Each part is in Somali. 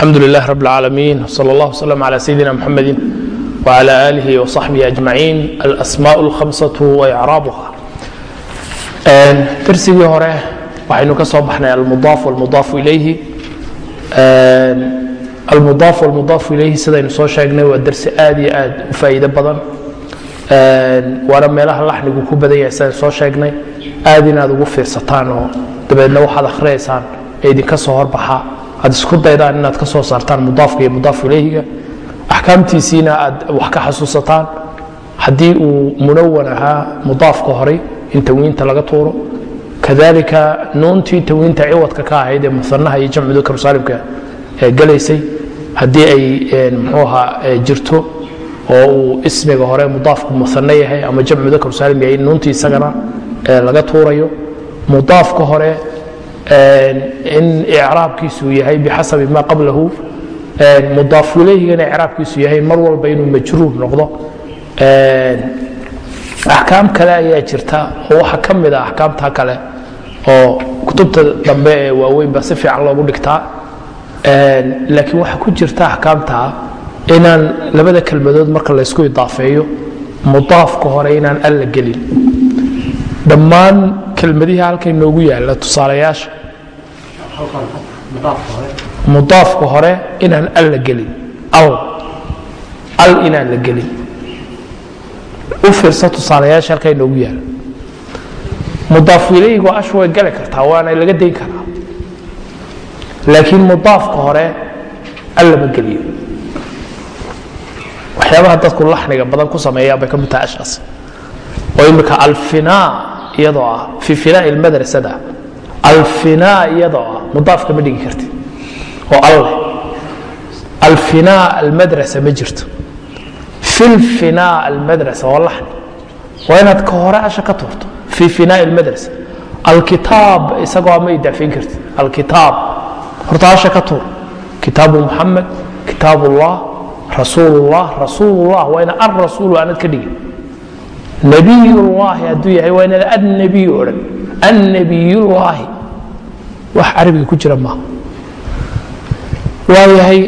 alxamdu lilah rab اlcaalamiin wsal اllah wslm cla sayidina mxamedi wcla alih wصaxbihi ajmaciin alasmaء اlhamsaة waicraabuha darsigii hore waxaynu ka soo baxnay almudaaf wاlmudaafu ilayhi almudaaf wاlmudaafu ilayhi sidaynu soo sheegnay waa darsi aad iyo aad u faa'iido badan waana meelaha laxnigu ku badan yahay sidaynu soo sheegnay aad inaad ugu fiirsataan oo dabeedna waxaad akhriyaysaan ee idinka soo horbaxa aad isku daydaan inaad ka soo saartaan mudaafka iyo mudaaf ilayhiga axkaamtiisiina aad wax ka xasuusataan. Haddii uu munawan ahaa mudaafka horay in tawiinta laga tuuro. Kadalika nuuntii tawiinta ciwadka ka ahayd ee muanaha iyo jamcu dakar saalimka ee galaysay haddii ay mxuu ahaa jirto oo uu ismiga hore mudaafku muane yahay ama jamcu dakar saalim yahay nuuntii isagana laga tuurayo mudaafka hore in icraabkiisu yahay bixasabi ma qablahu. Mudaaf ilayhigana icraabkiisu yahay mar walba inuu majruur noqdo. Axkaam kale ayaa jirta oo waxa ka mid a axkaamta kale oo kutubta dambe ee waaweynba si fiican loogu dhigtaa. Laakiin waxaa ku jirta axkaamtaa inaan labada kelmadood marka laysku idaafeeyo mudaafka hore inaan alla gelin. Dhammaan kelmadihii halkay noogu yaalla tusaalayaasha. Mudaafka hore inaan al la gelin. Al. Al inaan la gelin. U fiirsa tusaalayaasha halkay noogu yaalla. Mudaaf ilayhigu ashu way gali kartaa waana laga dayn karaa. Laakiin mudaafka hore al lama geliyo waxyaabaha dadku laxniga badan ku sameeyaa bay ka mid tahay ashaas oo imika alfinaa iyadoo ah fii finaa'i lmadrasada alfinaa iyadoo ah mudaafka ma dhigi karti oo alleh alfinaa almadrasa ma jirto. Filfinaa almadrasa waa laxni waa inaad ka hore asha ka tuurto. Fii finaa'i almadrasa. Alkitaab isagoo ma idaafayn karti alkitaab. Horta asha ka tuur. Kitaabu muxamed kitaab ullah rasuul ullah rasuul ullah waa ina alrasuulu aanad ka dhigin nabiyullaahi hadduu yahay waa inaad annabiy odhan. Annabiyullaahi. Wax carabiga ku jira maaha. Waayahay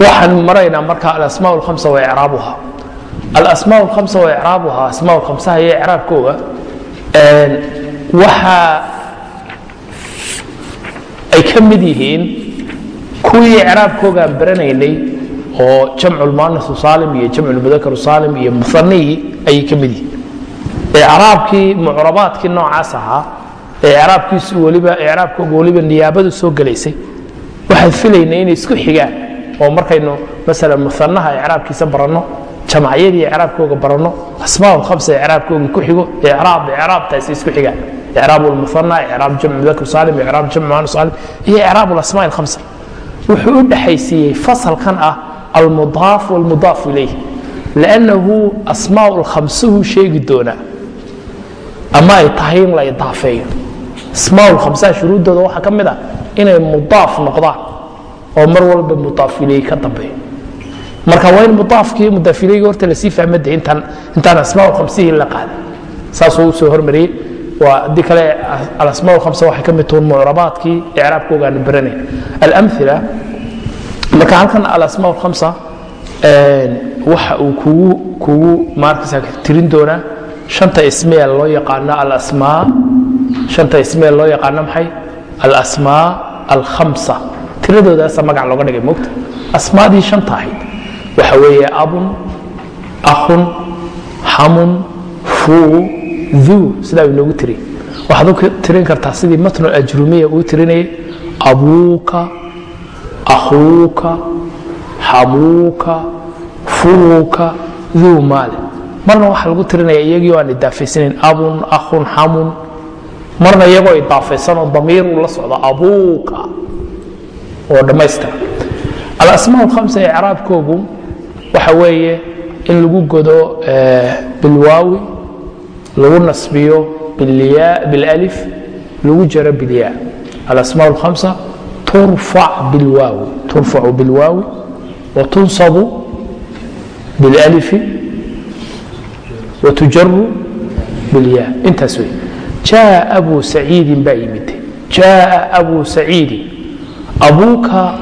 waxaan maraynaa marka alasmaa alhamsa wa icraabuha alasmaa alhamsa wa icraabuha asmaa alkhamsaha iyo icraabkooga waxa ay ka mid yihiin kuwii icraabkooga aan baranaynay oo jamcu lmuanasu saalim iyo jamcu lmudakaru saalim iyo muanihii ayay ka mid yihiin. Icraabkii mucrabaadkii noocaas ahaa ee icraabkiisu weliba icraabkooga weliba niyaabadu soo gelaysay waxaan filaynay inay isku xigaan oo markaynu masalan muanaha icraabkiisa baranno jamacyadii icraabkooga baranno asmaa lhamsa icraabkooga ku xigo icraab icraabtaasi isku xigaan. Icraab lmuana icraab jamcu mudakar saalim icraab jamcu muanas saalim iyo icraab lasmaa lhamsa wuxuu u dhaxaysiiyey fasalkan ah almudaaf wاlmudaaf ilayh lannahu asmaa lkhamsuhu sheegi doonaa ama ay tahay in la idaafeeyo asmaa lkhamsaha shuruuddooda waxaa ka mid ah inay mudaaf noqdaan oo mar walba mudaaf ilayh ka dambeeyo marka waa in mudaafkii mudaaf ilayga horta la sii fahmada intaan asmaa lkhamsihii la qaaday saasuu u soo hormariyey waa haddii kale alasmaa lkhamsa waxay ka mid tuun mucrabaadkii icraabkooga aanu baranayn alamila marka halkan alasmaa alhamsa waxa uu kugu maarkasa tirin doonaa shanta ismiya loo yaqaano alasmaa shanta ismiya loo yaqaano maxay? Alasmaa alkhamsa tiradoodaasa magac looga dhigay mogta asmaadii shanta ahayd. Waxa weeye abun akhun xamun fuu duu sidaa inoogu tiri. Waxaad u tirin kartaa sidii matnu ajrumiya uu tirinayay abuuka akhuuka xamuuka fuuka duu maale marna waxaa lagu tirinaya iyagii aan idaafaysanan abun akhun xamun marna iyagoo idaafaysanoo damiiruu la socdo abuuka oo dhammaystira alasmaa alhamsa icraabkoogu waxa weeye in lagu godo bilwaawi lagu nasbiyo bilalif lagu jaro bilyaa alasmaa alhamsa turfac bilwaawi watunsabu bilalifi watujaru bilyaa intaas wey jaa abu saciidin baa yimid jaa abu saciidin abuuka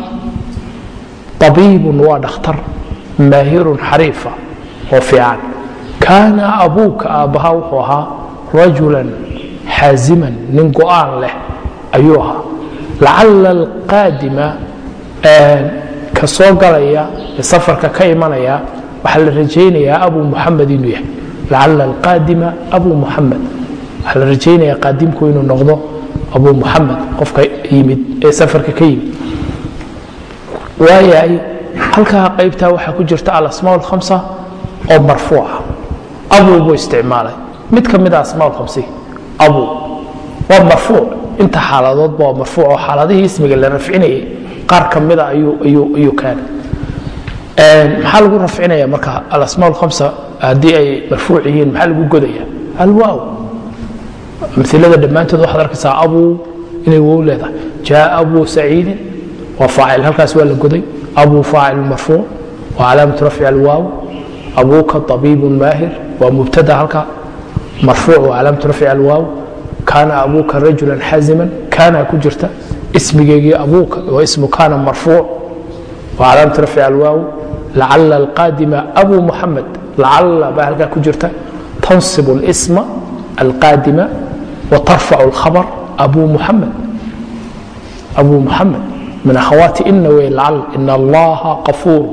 abiibun waa dhakhtar maahirun xariifa oo fiican kaana abuuka aabbaha wuxuu ahaa rajulan xaaziman nin go'aan leh ayuu ahaa lacala alqaadima ka soo galaya ee safarka ka imanaya waxaa la rajaynayaa abu muxamed inuu yahay. Lacala alqaadima abu muxamed waxaa la rajaynayaa qaadimku inuu noqdo abu muxamed qofka yimid ee safarka ka yimid. Waayahay halkaa qaybtaa waxaa ku jirta alasmaa alkhamsa oo marfuuca abu buu isticmaalay. Mid ka mid a asmaa alkhamsi abu. Waa marfuuc inta xaaladoodba waa marfuuc oo xaaladihii ismiga la rafcinayay. Qaar ka mida ayuu kaana maxaa lagu rafcinaya marka? Alasmaa alkhamsa haddii ay marfuuc yihiin maxaa lagu godaya alwaaw amilada dhammaantood waxaad arkaysaa abu inay wow leedahay. Jaa abu saciidin waa faacil halkaas waa la goday. Abu faacil marfuuc waa calaamatu rafci alwaaw. Abuuka abiibun maahir waa mubtada halka. Marfuuc waa calaamatu rafci alwaaw kaana abuuka rajula xaziman kaana ku jirta ismigeygii abuuka oo ismu kaana marfuuc. Alamt rafc alwaaw lacala alqaadima abu muxamed lacala baa halkaa ku jirta. Tansib اlsma alqaadima watarfac اlkhabr abu muxamed abu muxamed min akhawaati ina wey lacal ina allaha qafuur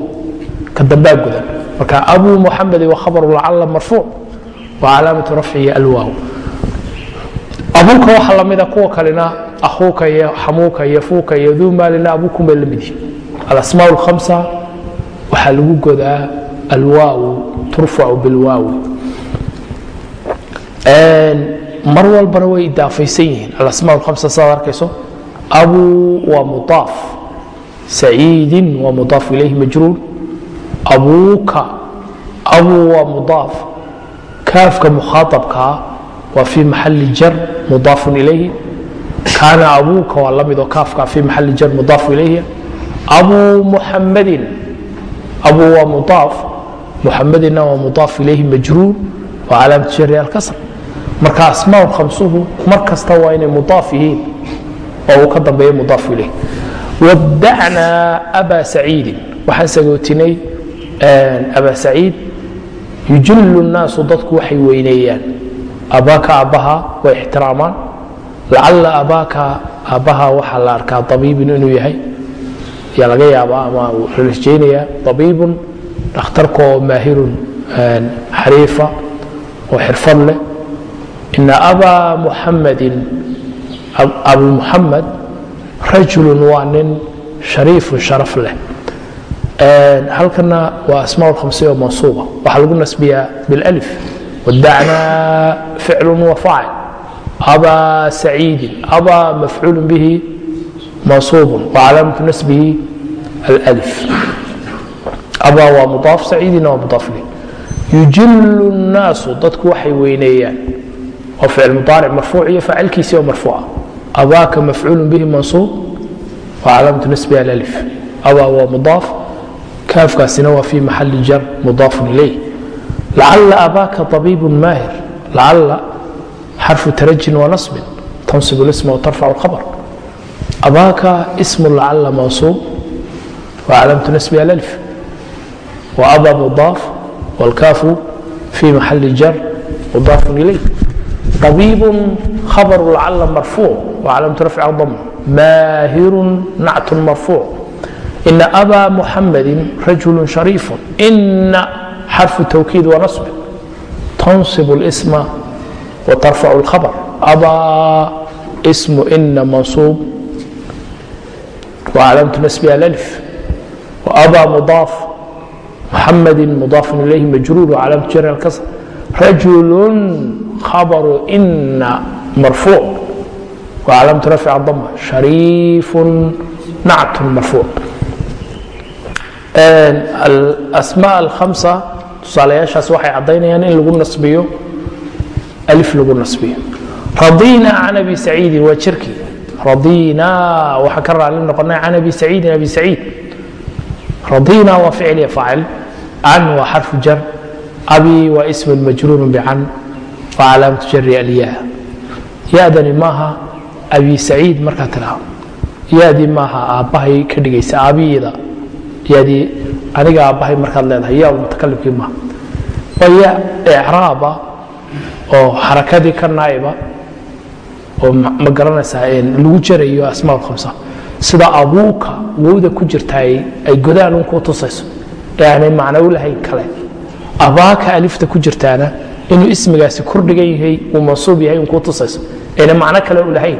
ka dambaa gudan. Marka abu muxamedi wa khabaru lacala marfuuc. Wa calaamatu rafcihi alwaaw abuulka waxa lamida ah kuwa kalena akuuka iyo xamuuka iyo fuuka iyo duu maalina abuulkunbay la midi alasmaa اlhamsa waxaa lagu godaa alwaaw turfacu bilwaawi. Mar walbana way idaafaysan yihiin. Alasmaa lhamsa saad arkayso abu waa mudaaf saciidin waa mudaaf ilayhi majruur. Abuuka abu waa mudaaf. Kaafka mukhaaabkaa waa fii maxali jar mudaafun ilayhi. Kaana abuuka waa la mid oo kaafka fii maxali jar mudaaf ilayhi. Abu muxamadin abu waa mudaaf muxamadina waa mudaaf ilayhi majruur. Waa calaamat jari alkasr marka asmaa khamsuhu mar kasta waa inay mudaaf yihiin oo uu ka dambeeya mudaaf ilayh wadacnaa aba saciidin. Waxaan sagootinay aba saciid yujilu nnaasu dadku waxay weyneeyaan abaaka aabbaha way ixtiraamaan lacala abaaka aabbaha waxaa la arkaa abiibun inuu yahay ayaa laga yaabaa ama wuxuu abiibun dhakhtarka oo maahirun xariifa oo xirfad leh ina abaa muxamadin abu rajulun waa nin shariifun sharaf leh halkana waa asmaa oo mansuuba waxaa lagu nasbiyaa bilalif wadacnaa ficlun wa faacil abaa saciidin abaa mafcuulu bihi mansuubun wa calaamatu nasbihi alif abaa waa mudaaf saciidina waa mudaaf yujilu nnaasu dadku waxay weyneeyaan waa ficil mudaaric marfuuc iyo faacilkiisii oo marfuuca abaaka mafcuulu bihi mansuub wa calaamatu nasbihi alalif abaa waa mudaaf kaafkaasina waa fii maxali jar mudaafun ilayh lacala abaaka abiibun maahir aaa xarfu tarajin wa nasbin tansib lisma watarfac lkhabar abaaka ismu lacala mawsuub waclamtu nasbi alf waaba mudaaf wاlkaafu fi maxali jar mudaafun ilayh abiibun khabaru lacala marfuuc waclamtu rafca dam maahirun nactun marfuuc ina aba muxamadi rajulu shariifu إن حرف توكيد ونصب تنصب الاسم وترفع الخبر أبا اسم إن منصوب وعلامة نسبها الألف وأبا مضاف محمد مضاف إليه مجرور وعلامة جر الكسر رجل خبر إن مرفوع وعلامة رفع الضمة شريف نعت مرفوع الأسماء الخمسة tusaalayaashaas waxay caddaynayaan in lagu nasbiyo alif lagu nasbiyo. Radiina can abi saciidin waa jirkii. Radiina waxaan ka raali noqonay can abi saciidin abi saciid. Radiina waa ficil iyo faacil. Can waa xarfu jar. Abi waa ism majruur bcan waa calaamatu jari alyaa ya-dani maaha abi saciid markaa tidhaahdo yaadii maaha aabbahay ka dhigaysa aabiyada yaadii aniga aabbahay markaad leedahay yaa mutakalimkii maaha waa ya icraaba oo xarakadii ka naa'iba oo ma garanaysaa lagu jarayo asmaa khamsa. Sida abuuka wowda ku jirtaay ay godaan un kuu tusayso. Ee aanay macno u lahayn kale. Abaaka alifta ku jirtaana inuu ismigaasi kordhigan yahay uu mansuub yahay un kuu tusayso. Ayna macno kale u lahayn.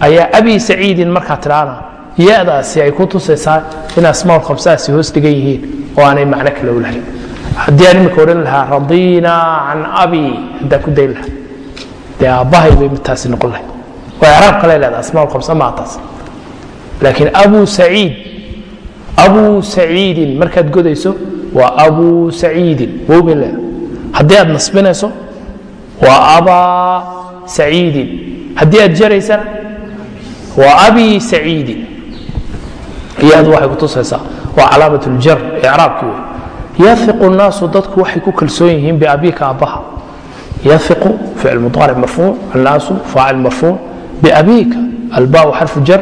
Ayaa abi saciidin markaa tidhaana ya-daasi ay ku tusaysaa in asmaa khamsaasi hoos dhigan yihiin oo aanay macno kale u lahayn. Haddii aan imika odhan lahaa radiina can abi haddaan ku dayn lahaa. Dee aabbahay bay midtaasi noqon lahay waa icraab kale leeda asmaa khamsa maa taas. Laakiin abu saciid abu saciidin markaad godayso waa abu saciidin. Wow bay leeda haddii aad nasbinayso waa abaa saciidin. Haddii aad jaraysana waa abi saciidin iyadu waxay kutusaysaa waa calaamat ljar icraabkii wey yaiqu naasu dadku waxay ku kalsoon yihiin biabika aabbaha. Yaiqu ficil mudaaric marfuuc annaasu faacil marfuuc. Biabika albaau xarfu jar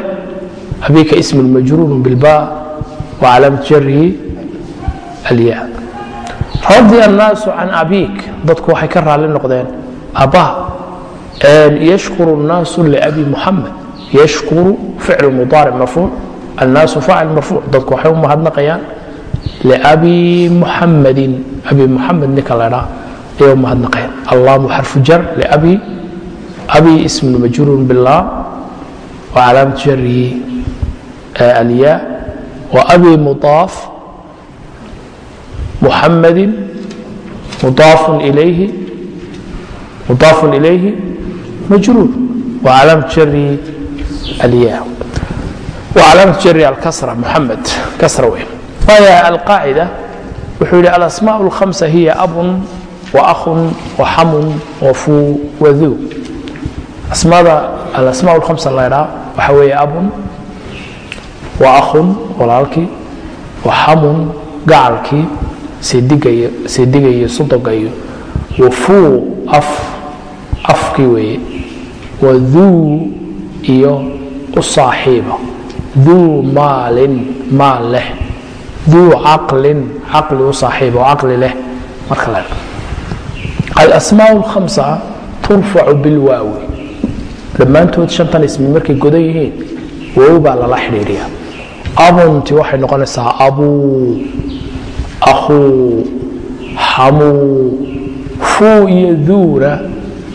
abika ismun majruurun bilba wa calaamat jarihi alya radia annaasu can abik dadku waxay ka raalli noqdeen aabbaha. Yashkuru naasu liabi muxamed yashkuru ficil mudaaric marfuuc. annaasu faacil marfuuc dadku waxay u mahadnaqayaan لأbi muxamadi abi muxamed ninka la dhaa ayay u mahadnaqeen allamu xarfu jar لأbi abi ism majruur biاllah وcalaamat jarihi alya وأbi muضاaf muxamadi muضاaf ilayhi muضاaf ilayhi majruur وcalaamat jarihi alya alaamatu jari alkasra muxamed kasra wey waaya alqaacida wuxuu yidhi alasmaa اlhamsa hiya abun wa akhun wa xamun wa fuu waduu asmaada alasmaa lhamsa laydhaa waxa weeye abun wa akhun walaalkii wa xamun gacalkii seedigayo seediga iyo sudoga iyo wa fuu af afkii weeye waduu iyo u saaxiiba duu maalin maal leh. Duu caqlin caqli u saaxiiba oo caqli leh. Marka la alasmaa اlhamsa turfacu bilwaawi dhammaantood shantan ismi markay godan yihiin wow baa lala xidhiiriya abunti waxay noqonaysaa abuu akhuu xamuu fuu iyo duuna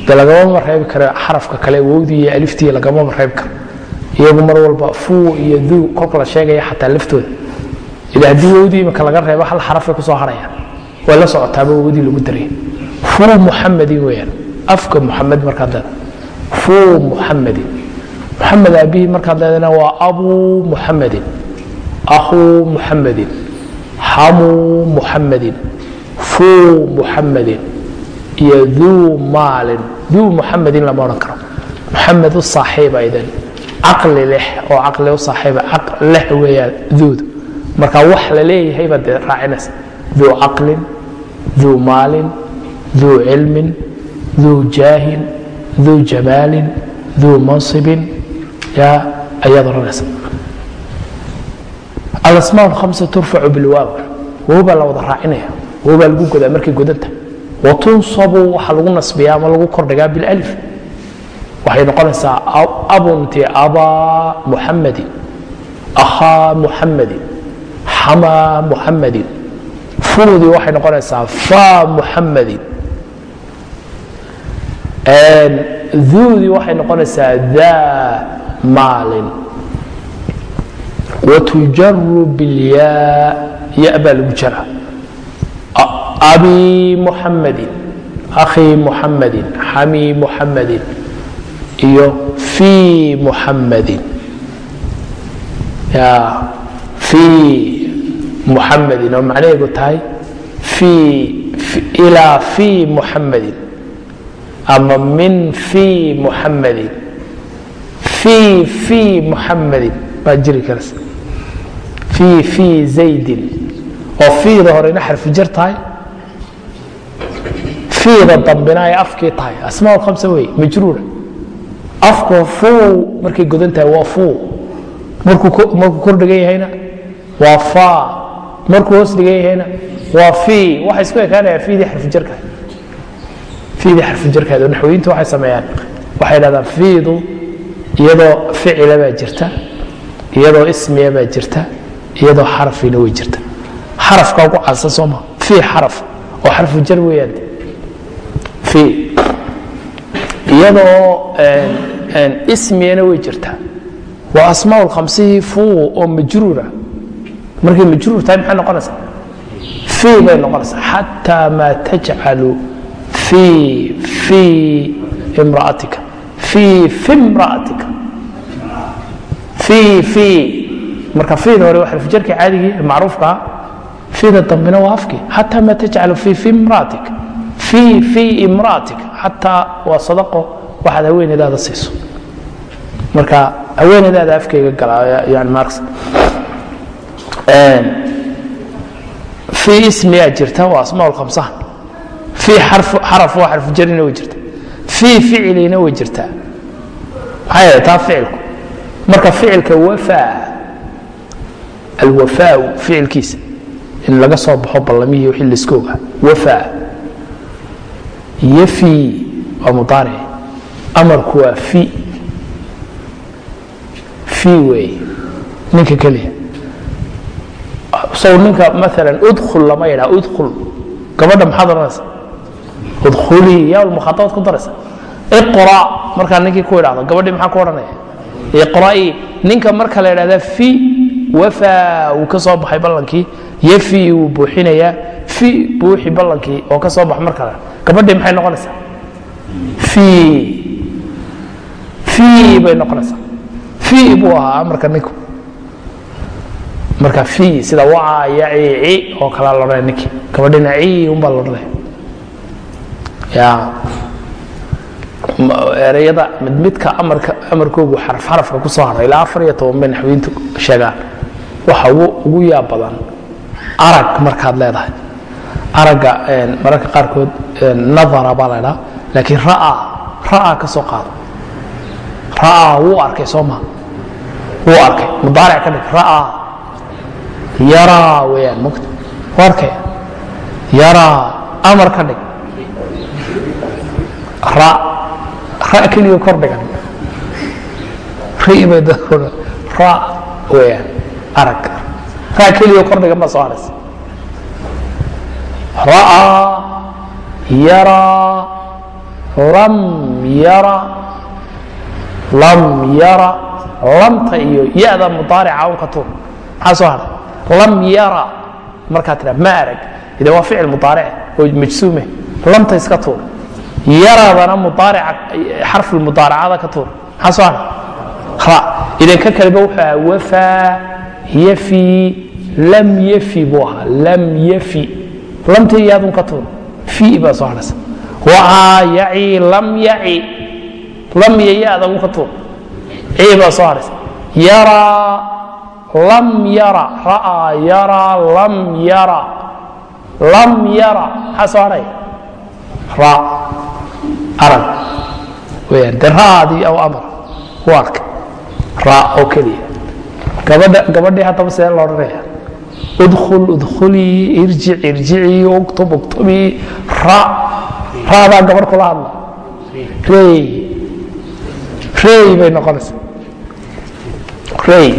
de lagamama reebi karo xarafka kale wowdii iyo aliftii lagamama reebi karo iyagu mar walba fuu iyo duu kolka la sheegaya xataa laftooda. Ila haddii wowdii imika laga reebo hal xarafay ku soo harayaan. Way la socotaaba wowdii lagu daraya fuu muxamedin weyaan afka muxamed markaad leeda fuu muxamedin muxamed aabihii markaad leedana waa abuu muxamedin akhuu muxamedin xamuu muxamedin fuu muxamedin iyo duu maalin. Duu muxamedin lama odhan karo. Muxamed u saaxiiba idan caqli leh oo caqli u saaxiiba leh weeyaan duudu marka wax la leeyahay baad dee raacinaysa. Duu caqlin duu maalin duu cilmin duu jaahin duu jamaalin duu mansibin yaa ayaad odhanaysa alasmaa alhamsa turfacu bilwaaw. Wow baa la wada raacinaya wow baa lagu godaa markay godanta. Watunsabu waxaa lagu nasbiyaa ama lagu kordhigaa bilalif waxay noqonaysaa abunti abaa muxamedin akhaa muxamedin xamaa muxamedin fuudii waxay noqonaysaa faa muxamedin duudii waxay noqonaysaa daa maalin. Wtujaru bilyaa ya baa lagu jara abi muxamedin akhii muxamedin xamii muxamedin iyo fii muxamedin fii muxamedin oo macnaheedu tahay? Ilaa fii muxamedin ama min fii muxamedin fii fii muxamedin baa jiri karaysa fii fii zaydin. Oo fiida horeyna xarfi jar tahay? Fiida dambina ay afkii tahay. Asmaa lhamsa wey majruura afku fuu markay godan tahay waa fuu markuu kor dhigan yahayna waa fa. Markuu hoos dhigan yahayna waa fi. Waxa isku ekaanaya fiidii xarfujarka fiidii xarfujarkaad oo naxwiyintu waxay sameeyaan. Waxay dhahdaan fiidu iyadoo ficila baa jirta iyadoo ismiya baa jirta iyadoo xarafina way jirta. Xarafka ugu caansan sooma fii xaraf oo xarfu jar weeyaan. Fii iyadoo ismiyana way jirtaa. Waa asmaa lkhamsihii fuu oo majruura. Markay majruur tahay maxay noqonaysaa? Fii bay noqonaysaa. Xataa maa tajcalu fii fii imra'atika. Fii fi imra'atika. Fii fii marka fiida hore waa xarfujarkii caadigii macruufkaa fiida dambena waa afkii xataa maa tajcalu fii fi imra'atika fii fii imra'atika xataa waa sadaqo waxaad haweeneydaada siiso. Marka haweeneydaada afkayga gala yani marx fii ismiyaa jirta waa asmaa lkhamsaha fii xaraf waa xarfu jarina way jirta. Fii ficilina way jirtaa maxaa yeele taa ficilku. Marka ficilka wafaa alwafaau ficilkiisa in laga soo baxo ballamihii wixii layska ogaa wafaa yafi waa mudaaric amarku waa fi. Fi weeye ninka keliya sow ninka maalan udkhul lama yidhaha udkhul. Gabadha maxaad odhanaysa udkhulii yaa mukhatabad ku daraysa. Iqra markaa ninkii ku idhahdo gabadhii maxaa ku odhanaya? Iqra'ii ninka marka la idhahda fi wafaa wuu ka soo baxay ballankii yafi wuu buuxinayaa fi buuxi ballankii oo ka soo bax mar kale gabadhii maxay noqonaysaa? Fi fi bay noqonaysaa. Fi buu ahaa amarka ninku. Marka fi sida waca yaci ci oo kalea la odhanaya ninkii gabadhina ci unbaa la odhanaya ya. Ereyada mid midka amarka amarkoogu xaraf xarafka ku soo haray ilaa afar iyo toban bay naxwiintu sheegaan. Waxa ugu yaab badan arag markaad leedahay. Aragga mararka qaarkood nadara baa la ydhaa laakiin ra'a ka soo qaado. Ra'a wuu arkay soo ma. Wuu arkay. Mudaaric ka dhig ra'a. Yaraa weeyaan mugta. Wuu arkay. Yaraa amar ka dhig. Ra ra keliya kor dhigan. Ri bay dadku ra weeyaan arag ra keliya kor dhigan baa soo haraysa ra'aa yaraa lam yara lam yara lamta iyo ya-da mudaarica un ka tuur maxaa soo haray? Lam yara. Markaa tidha ma arag. Ide waa ficil mudaaric oo majsuume lamta iska tuur. Yaradana mudaarica xarful mudaaracada ka tuur. Maxaa soo haray? Ra idan ka kaleba wuxuu ahaa wafaa yafi lam yafi buu ahaa lam yafi lamtii yaadun ka tuur fi baa soo hadhaysa wacaa yaci lam yaci. Lam iyo yaada un ka tuur ci baa soo hadhaysa yaraa lam yara ra'aa yaraa lam yara. Lam yara maxaa soo hadhay ra arag. Weyaan de ra'aadii aw amar u arkay ra oo keliya gabadha gabadhii haddaba see lo odhanaya udkhul udkhulii irjic irjicii uktub uktubii ra raadaa gabar kula hadla. Rey. Rey bay noqonaysaa. Rey.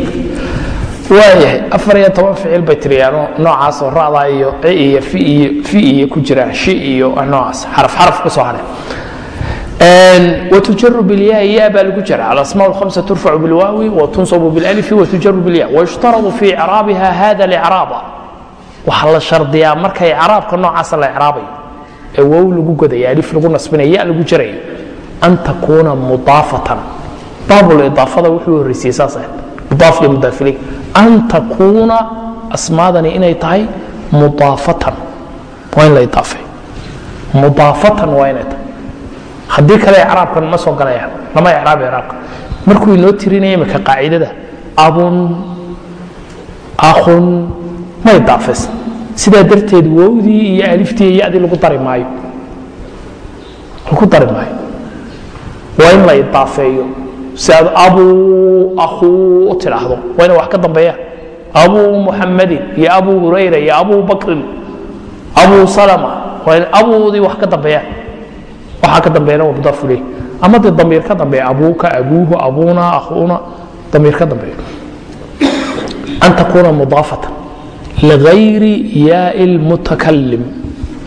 Waayahay afar iyo toban ficil bay tiriyaano noocaasoo ra'daa iyo ci iyo fi iyo fi iyo ku jiraan shi iyo noocaas xaraf xaraf ku soo hadhay wtujaru bilya mudaafatan waa inay tahay haddii kale icraabkan ma soo galayaan lama icraab icraabka markuu inoo tirinaya imika qaacidada abun akhun ma idaafaysan sidaa darteed wowdii iyo aliftii iyo yadii lagu dari maayo. Lagu dari maayo. Waa in la idaafeeyo si aad abuu akhuu u tidhaahdo waa ina wax ka dambeeyaan abuu muxamadin iyo abuu hurayra iyo abuu bakrin abuu salama waa in abuudii wax ka dambeeyaan waxaa ka dambeeyana waa mudaaf ileyh ama dee damiir ka dambeeya abuuka abuuhu abuuna akhuuna damiir ka dambeeya. An takuuna mudaafatan ligayri yaai lmutakalim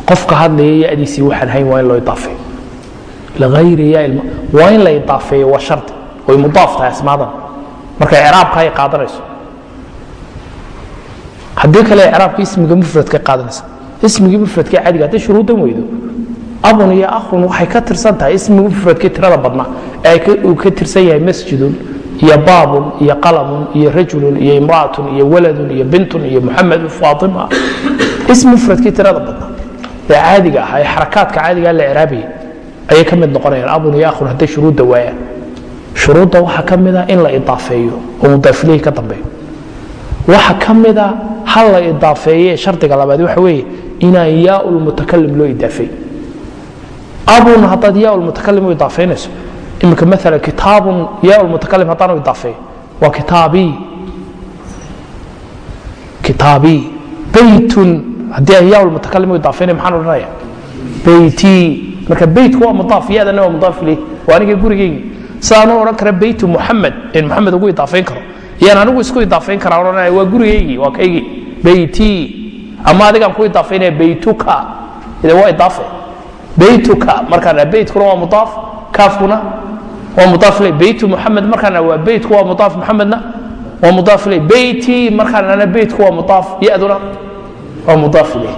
qofka hadlaya yadiisii waxaan hayn waa in loo idaafeeyo. Ligayri yaai waa in la idaafeeyo waa shardi way mudaaf tahay asmaadan. Marka icraabka ay qaadanayso. Haddii kale icraabka ismiga mufradka qaadanaysa. Ismigii mufradka caadiga hadday shuruudan weydo abun iyo akhun waxay ka tirsan tahay ismiga mufradkii tirada badnaa. Ee uu ka tirsan yahay masjidun iyo baabun iyo qalamun iyo rajulun iyo imraatun iyo waladun iyo bintun iyo muxamedun faatima. Ism mufradkii tirada badnaa. Ee caadiga ah ee xarakaadka caadigaa la ciraabayay ayay ka mid noqonayaan. Abun iyo akhun hadday shuruudda waayaan. Shuruudda waxaa ka mid a in la idaafeeyo oo mudaafilihii ka dambeeyo. Waxa ka mid a hal la idaafeeye shardiga labaad waxa weeye inaan yaa lmutakalim loo idaafeey abun haddaad yaa lmutakalim u idaafeynayso iminka maala kitaabun yaa lmutakalim haddaan u idaafeeyo waa kitaabii kitaabii beytun haddii aan yaa lmutakalim u idaafeynay maxaan odhanaya beytii marka beytku waa mudaaf yaadana waa mudaaf ilayh waa aniga gurigeygi sidaanu odhan kara beytu muxamed in muxamed ugu idaafeyn karo yaan anigu isku idaafeyn karaa odhanaya waa gurigeygii waa kaygii beytii ama adigaan ku idaafeynaya beytuka ide waa idaafe beytuka markaan beytkuna waa mudaaf kaafkuna waa mudaaf ilay beytu muxamed markaan waa beytku waa mudaaf muxamedna waa mudaaf ilay beyti markaan ana beytku waa mudaaf yaduna waa mudaaf ilay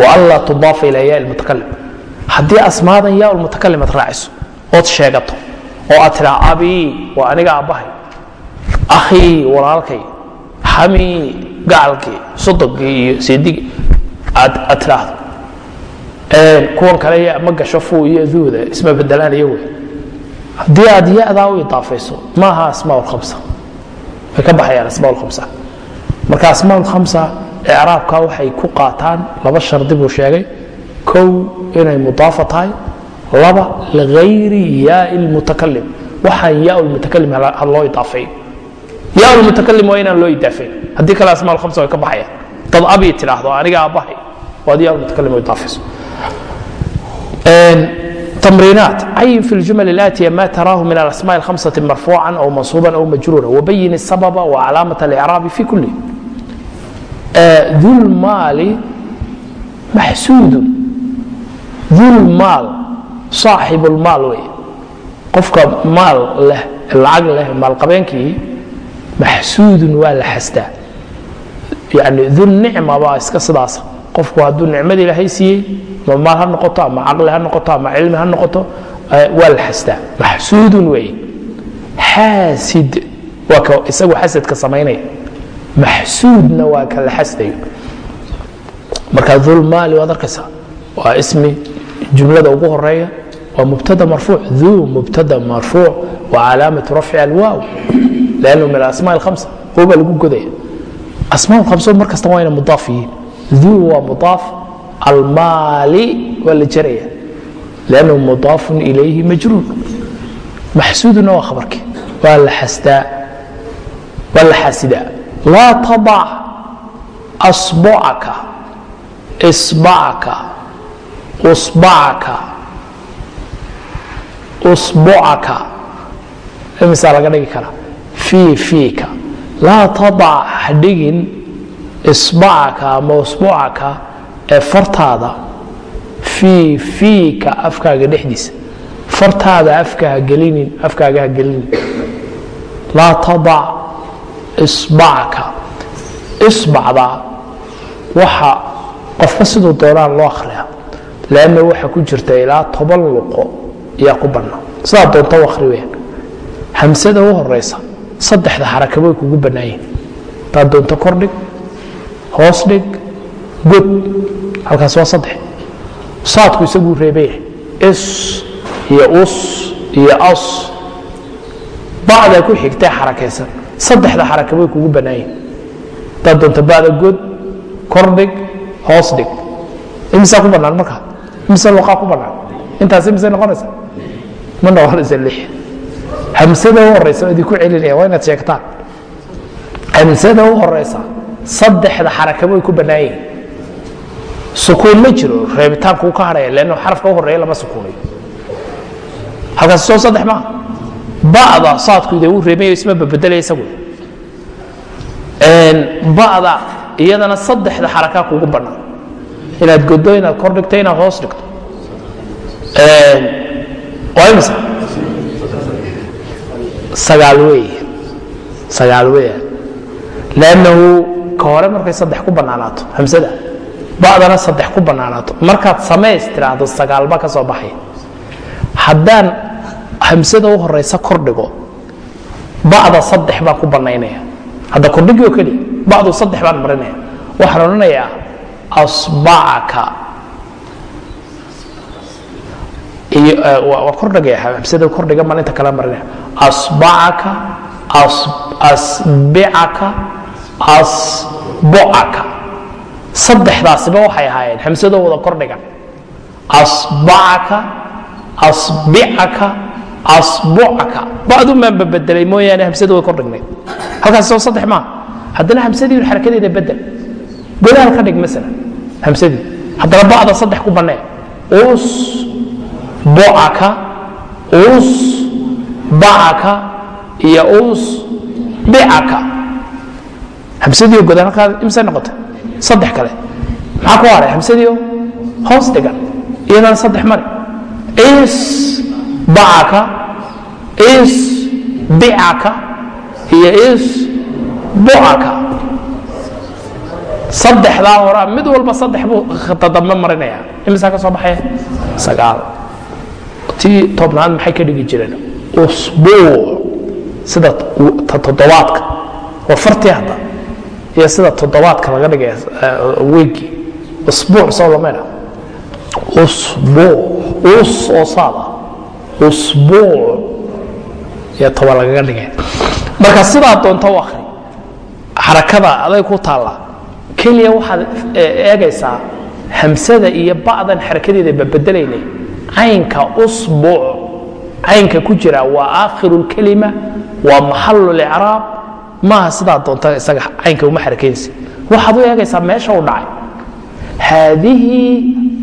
waanlaa tudaafa ilaa yaa lmutakalim haddii asmaadan yaa lmutakalim aad raaciso ood sheegato oo aad tidhaa abii waa aniga aabbahay akhii walaalkay. Xamii gacalkii sodogii iyo seedigii aad tidhaahdo kuwan kale ma gasho fuu iyo duuda isma bedelaan iyagu haddii aad yadaa u idaafayso maaha asmaa lkhamsa way ka baxayaan asmaa lkhamsa marka asmaa lkhamsa icraabka waxay ku qaataan laba shardi buu sheegay. Kow inay mudaafa tahay laba ligayri yaai lmutakalim waxaan yaa lmutakalim ha loo idaafeeyo yaa lmutakalim waa inaan loo idaafeyn haddii kale asmaa lkhamsa way ka baxayaan. Dad abi tidhaahdo aniga aabbahay waad yaa lmutakalim u idaafayso تمرينات عين في الجمل الآتية ما تراه من الأسماء الخمسة مرفوعا أو منصوبا أو مجرورا وبين السبب وعلامة الإعراب في كله ذو المال محسود ذو المال صاحب المال وي قفك مال له العقل له مال قبينكي محسود ولا حسدا يعني ذو النعمة بقى اسكا صداسة qofku hadduu nicmadii ilaahay siiyey ma maal ha noqoto ama caqli ha noqoto ama cilmi ha noqoto waa la xasdaa. Maxsuudun weeye. Xaasid waa ka isagu xasadka samaynaya. Maxsuudna waa ka la xasdayo marka dulmaali waad arkaysaa waa ismi jumlada ugu horreeya waa mubtada marfuuc duu mubtada marfuuc wa calaamatu rafci alwaaw lannu min alasmaa alkhamsa huba lagu godaya asmaa alkhamsa mar kasta waa ina u waa muaaf almaali waa la jaraya. Lannhu muaafun ilayhi majruur maxsuuduna waa khabarkii waa la xastaa waa la xaasidaa laa tadac asbacaka isbacaka usbacaka usbucaka imisaa laga dhigi karaa fii fiika. Laa tadac ha dhigin isbacaka ama usbuucaka ee fartaada fii fiika afkaaga dhexdiisa. Fartaada afka gelinin afkaaga ha gelinin. Laa tadac isbacka isbacda waxa qofka siduu doonaan loo akhriya lanna waxa ku jirta ilaa toban luqo ayaa ku bannaan sidaa doonta u akhri weyaan hamsada u horeysa saddexda xaraka way kugu bannaayeen hadaad doonto kordhig hoos dhig god halkaas waa saddex. Saadku isaguu reebayahay is iyo us iyo as. Bacda ku xigtee xarakaysan saddexda xaraka way kugu bannaayeen hadaad doonto bacda god kor dhig hoos dhig imisaa ku bannaan markaa? Imise luqaa ku bannaan intaas imise noqonaysa? Ma noqonaysa lix. Hamsada u horeysa oo idinku celinaya waa inaad sheegtaan. Hamsada u horeysa saddexda xarakaba way ku bannaan yihiin sukuun ma jiro reebitaankuu ka hadhaya leanno xarafka u horreeya lama sukuunayo halkaas soo saddex maa ba'da saadku dee wuu reebayo isma babedelaya isagu. Ba'da iyadana saddexda xarakaa kugu bannaan. Inaad godo inaad kor dhigto inaad hoos dhigto. Waa imisa? Sagaal weeye sagaal weeyaan lannahu ka hore markay saddex ku bannaanaato hamsada. Ba'dana saddex ku bannaanaato. Markaad samays tiraahdo sagaalba ka soo baxaya haddaan hamsada u horeysa kor dhigo ba'da saddex baan ku bannaynaya. Hadda kordhigoo keliya ba'du saddex baan marinaya waxaan odhanayaa asbacaka waa kordhigaya hamsada kordhiga maan inta kale marinaya asbacaka asbicaka asbocaka saddexdaasiba waxay ahaayeen hamsadoo wada kordhigan asbacaka asbicaka asbucaka ba'dun baan mooyaane hamsadu way kordhignayd halkaas soo saddex maa. Haddana hamsadii xarakadeeda bedel. Godaal ka dhig maala hamsadii haddana ba'da saddex ku bannee us bocaka us bacaka iyo us bicaka hamsadiio godaal halkaa imse noqota saddex kale. Maxaa ku haray? hamsadiio hoos dhigan iyadana saddex mari. Is bacaka is bicaka iyo is bucaka saddexdaa horaa mid walba saddex buu tadambe marinaya imisaa ka soo baxaya sagaal. Tii tobnaad maxay ka dhigi jireen? Usbuuc. Sida toddobaadka. Waa fartii hadda iyo sida toddobaadka laga dhigaya weegi usbuuc soo lamayna usbuuc us oo saada usbuuc iyo toba lagaga dhigaya marka sidaa doonta u akhri xarakada aday ku taallaa keliya waxaad eegaysaa hamsada iyo ba'dan xarakadeeda babedelaynay caynka usbuuc caynka ku jira waa aakhiru lkelima waa maxalu licraab maaha sidaa doonta isaga caynka uma xarakaynaysa waxaad u eegaysaa meesha u dhacay. Haadihii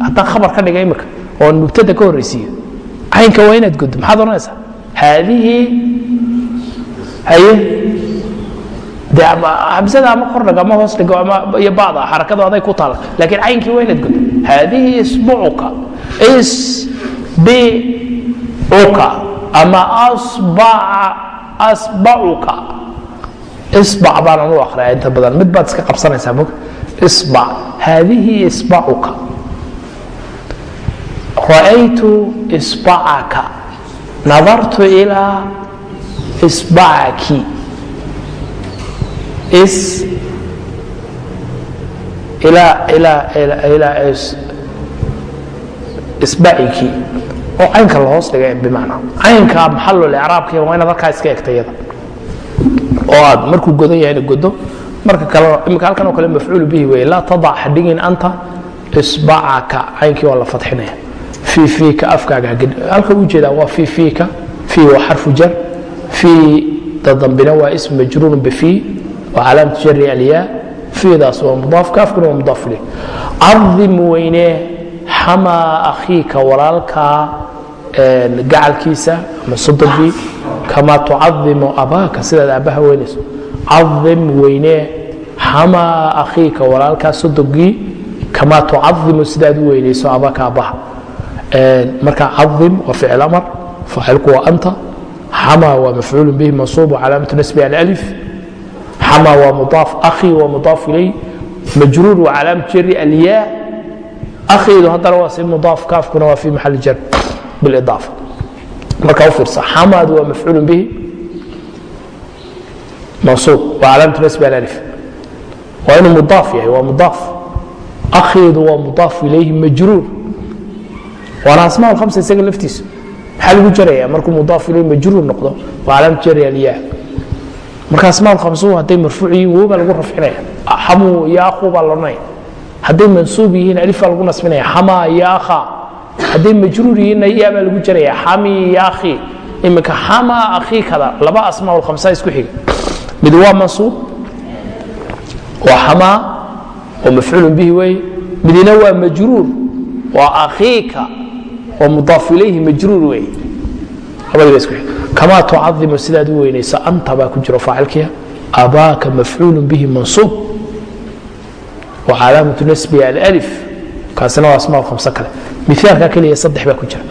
haddaan khabar ka dhiga imika oo mubtada ka horraysiiyo caynka waa inaad goddo maxaad odhanaysaa haadihii haye? De ama hamsada ama kordhig ama hoos dhigo ama iyo bacda xarakadu aday ku taala laakiin caynkii waa inaad goddo haadihi isbucuka isbicuka ama asbacuka isbac baanan u akhriyaa inta badan. Mid baad iska qabsanaysaa mog isbac. Haadihi isbacuka. Ra'aytu isbacaka. Nadartu ilaa isbacaki is ilaa ilaa ilaa isbaciki oo caynka la hoos dhigay bimacnaa. Caynka maxalul icraabkiya waa inaad halkaa iska egta iyada oo aad markuu godan yahay ina godo marka kale imika halkan oo kale mafcuul bihi weeye laa tadac hadhigin anta isbacaka caynkii waa la fadxinaya. Fii fiika afkaaga halka u jeedaa waa fii fiika fii waa xarfu jar fii dadambina waa ism majruurun bifii waa calaamatu jari alyaa fiidaas waa mudaaf kaafkuna waa mudaaf ileh cadim weynee xamaa akhiika walaalkaa gacalkiisa ama sodogii kamaa tucadimu abaaka sidaad aabbaha weynayso cadim weynee xamaa akhiika walaalkaa sodogii kamaa tucadimu sidaad u weynayso abaaka aabbaha. Marka cadim waa ficil amar faacilku waa anta xamaa waa mafcuul bihi mansuub calaamatu nasbi alأlif xamaa waa mudaaf akhi waa mudaaf ilay majruur waa calaamatu jari alyaa akhiidu haddana waa si mudaaf kaafkuna waa fi maxali jar bilidaafa marka u fiirsa xamaadu waa mafcuul bihi. Mansuub. Waa calaamatu nasbi alأlif waa inuu mudaaf yahay waa mudaaf. Akhiidu waa mudaaf ilayhi majruur. Waana asmaa hamsa isaga laftiisa. Maxaa lagu jaraya markuu mudaaf ilay majruur noqdo? Waa calaamatu jari alyaa. Marka asmaa khamsuhu hadday marfuuc yihiin wow baa lagu rafcinaya xamuu iyo akhu baa loodhanaya hadday mansuub yihiin alif baa lagu nasbinaya xamaa iyo akha hadday majruur yihiinna yaa baa lagu jaraya xami ya akhii iminka xama akhii kada laba asmaa ulkhamsaa isku xiga. Mid waa mansuub waa xamaa oo mafcuulun bihi weeye midina waa majruur waa akhiika oo mudaaf ilayhi majruur weeye labadiiba isku xiga. Kamaa tucadimu sidaad u weynaysa anta baa ku jiro faacilkiya. Abaaka mafcuul bihi mansuub. Wa calaamat nasbihi alf kaasina waa asmaa ulkhamsa kale miaalka keliya saddex baa ku jira.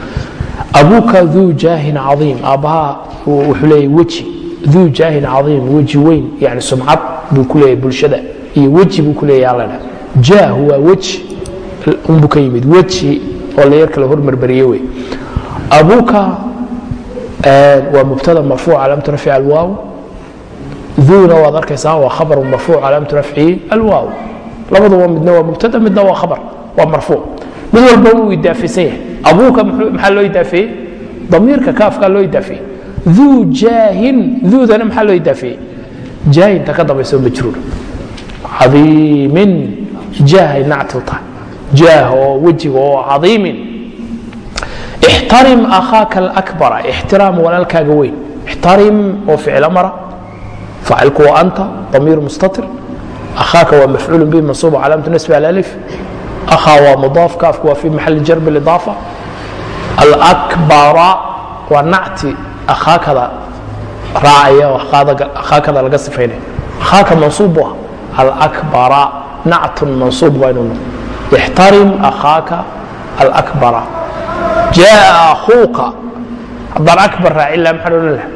Abuuka duu jaahin caiim aabbahaa wuxuu leeya weji. Duu jaahin caiim weji weyn yani sumcad buu ku leeyahy bulshada iyo weji buu ku leeyahy alla jaah waa weji unbuu ka yimid weji oo la yar kale hormarmariye wey. Abuuka waa mubtada marfuuc calaamatu rafci alwaaw. Duuna waad arkaysaa waa khabar marfuuc calaamatu rafcihi alwaaw. Labaduba midna waa mubtada midna waa khabar waa marfuuc mid walba wuu idaafesan yahay abuuka maxaa loo idaafeeyey damiirka kaafkaa loo idaafeeyey uu jaahin uudana maxaa loo idaafeeyey jaahinta ka dambaysa majruur. Caiimin jaahay nactil tahay. Jaah oo wejiga oo caiimin ixtarim akhaaka alakbara ixtiraam walaalkaaga weyn. Ixtarim oo ficilo mara faacilku waa anta damiir mustatir. Akhaaka waa mafcuul bi mansuub calaamatu nasbi al alif أخا waa مضاaف كاafku waa في محل جر بالإضاaفة الأكبر waa نacti أخاakada raacaya أخاakada laga sifaynaya أخاaka منصوب bu ah الأكبر نacت منصوب waa inuu noqo احترم أخاaka الأكبر جاء أخوuka haddaan أكبر raacin laha maxaa odhan laha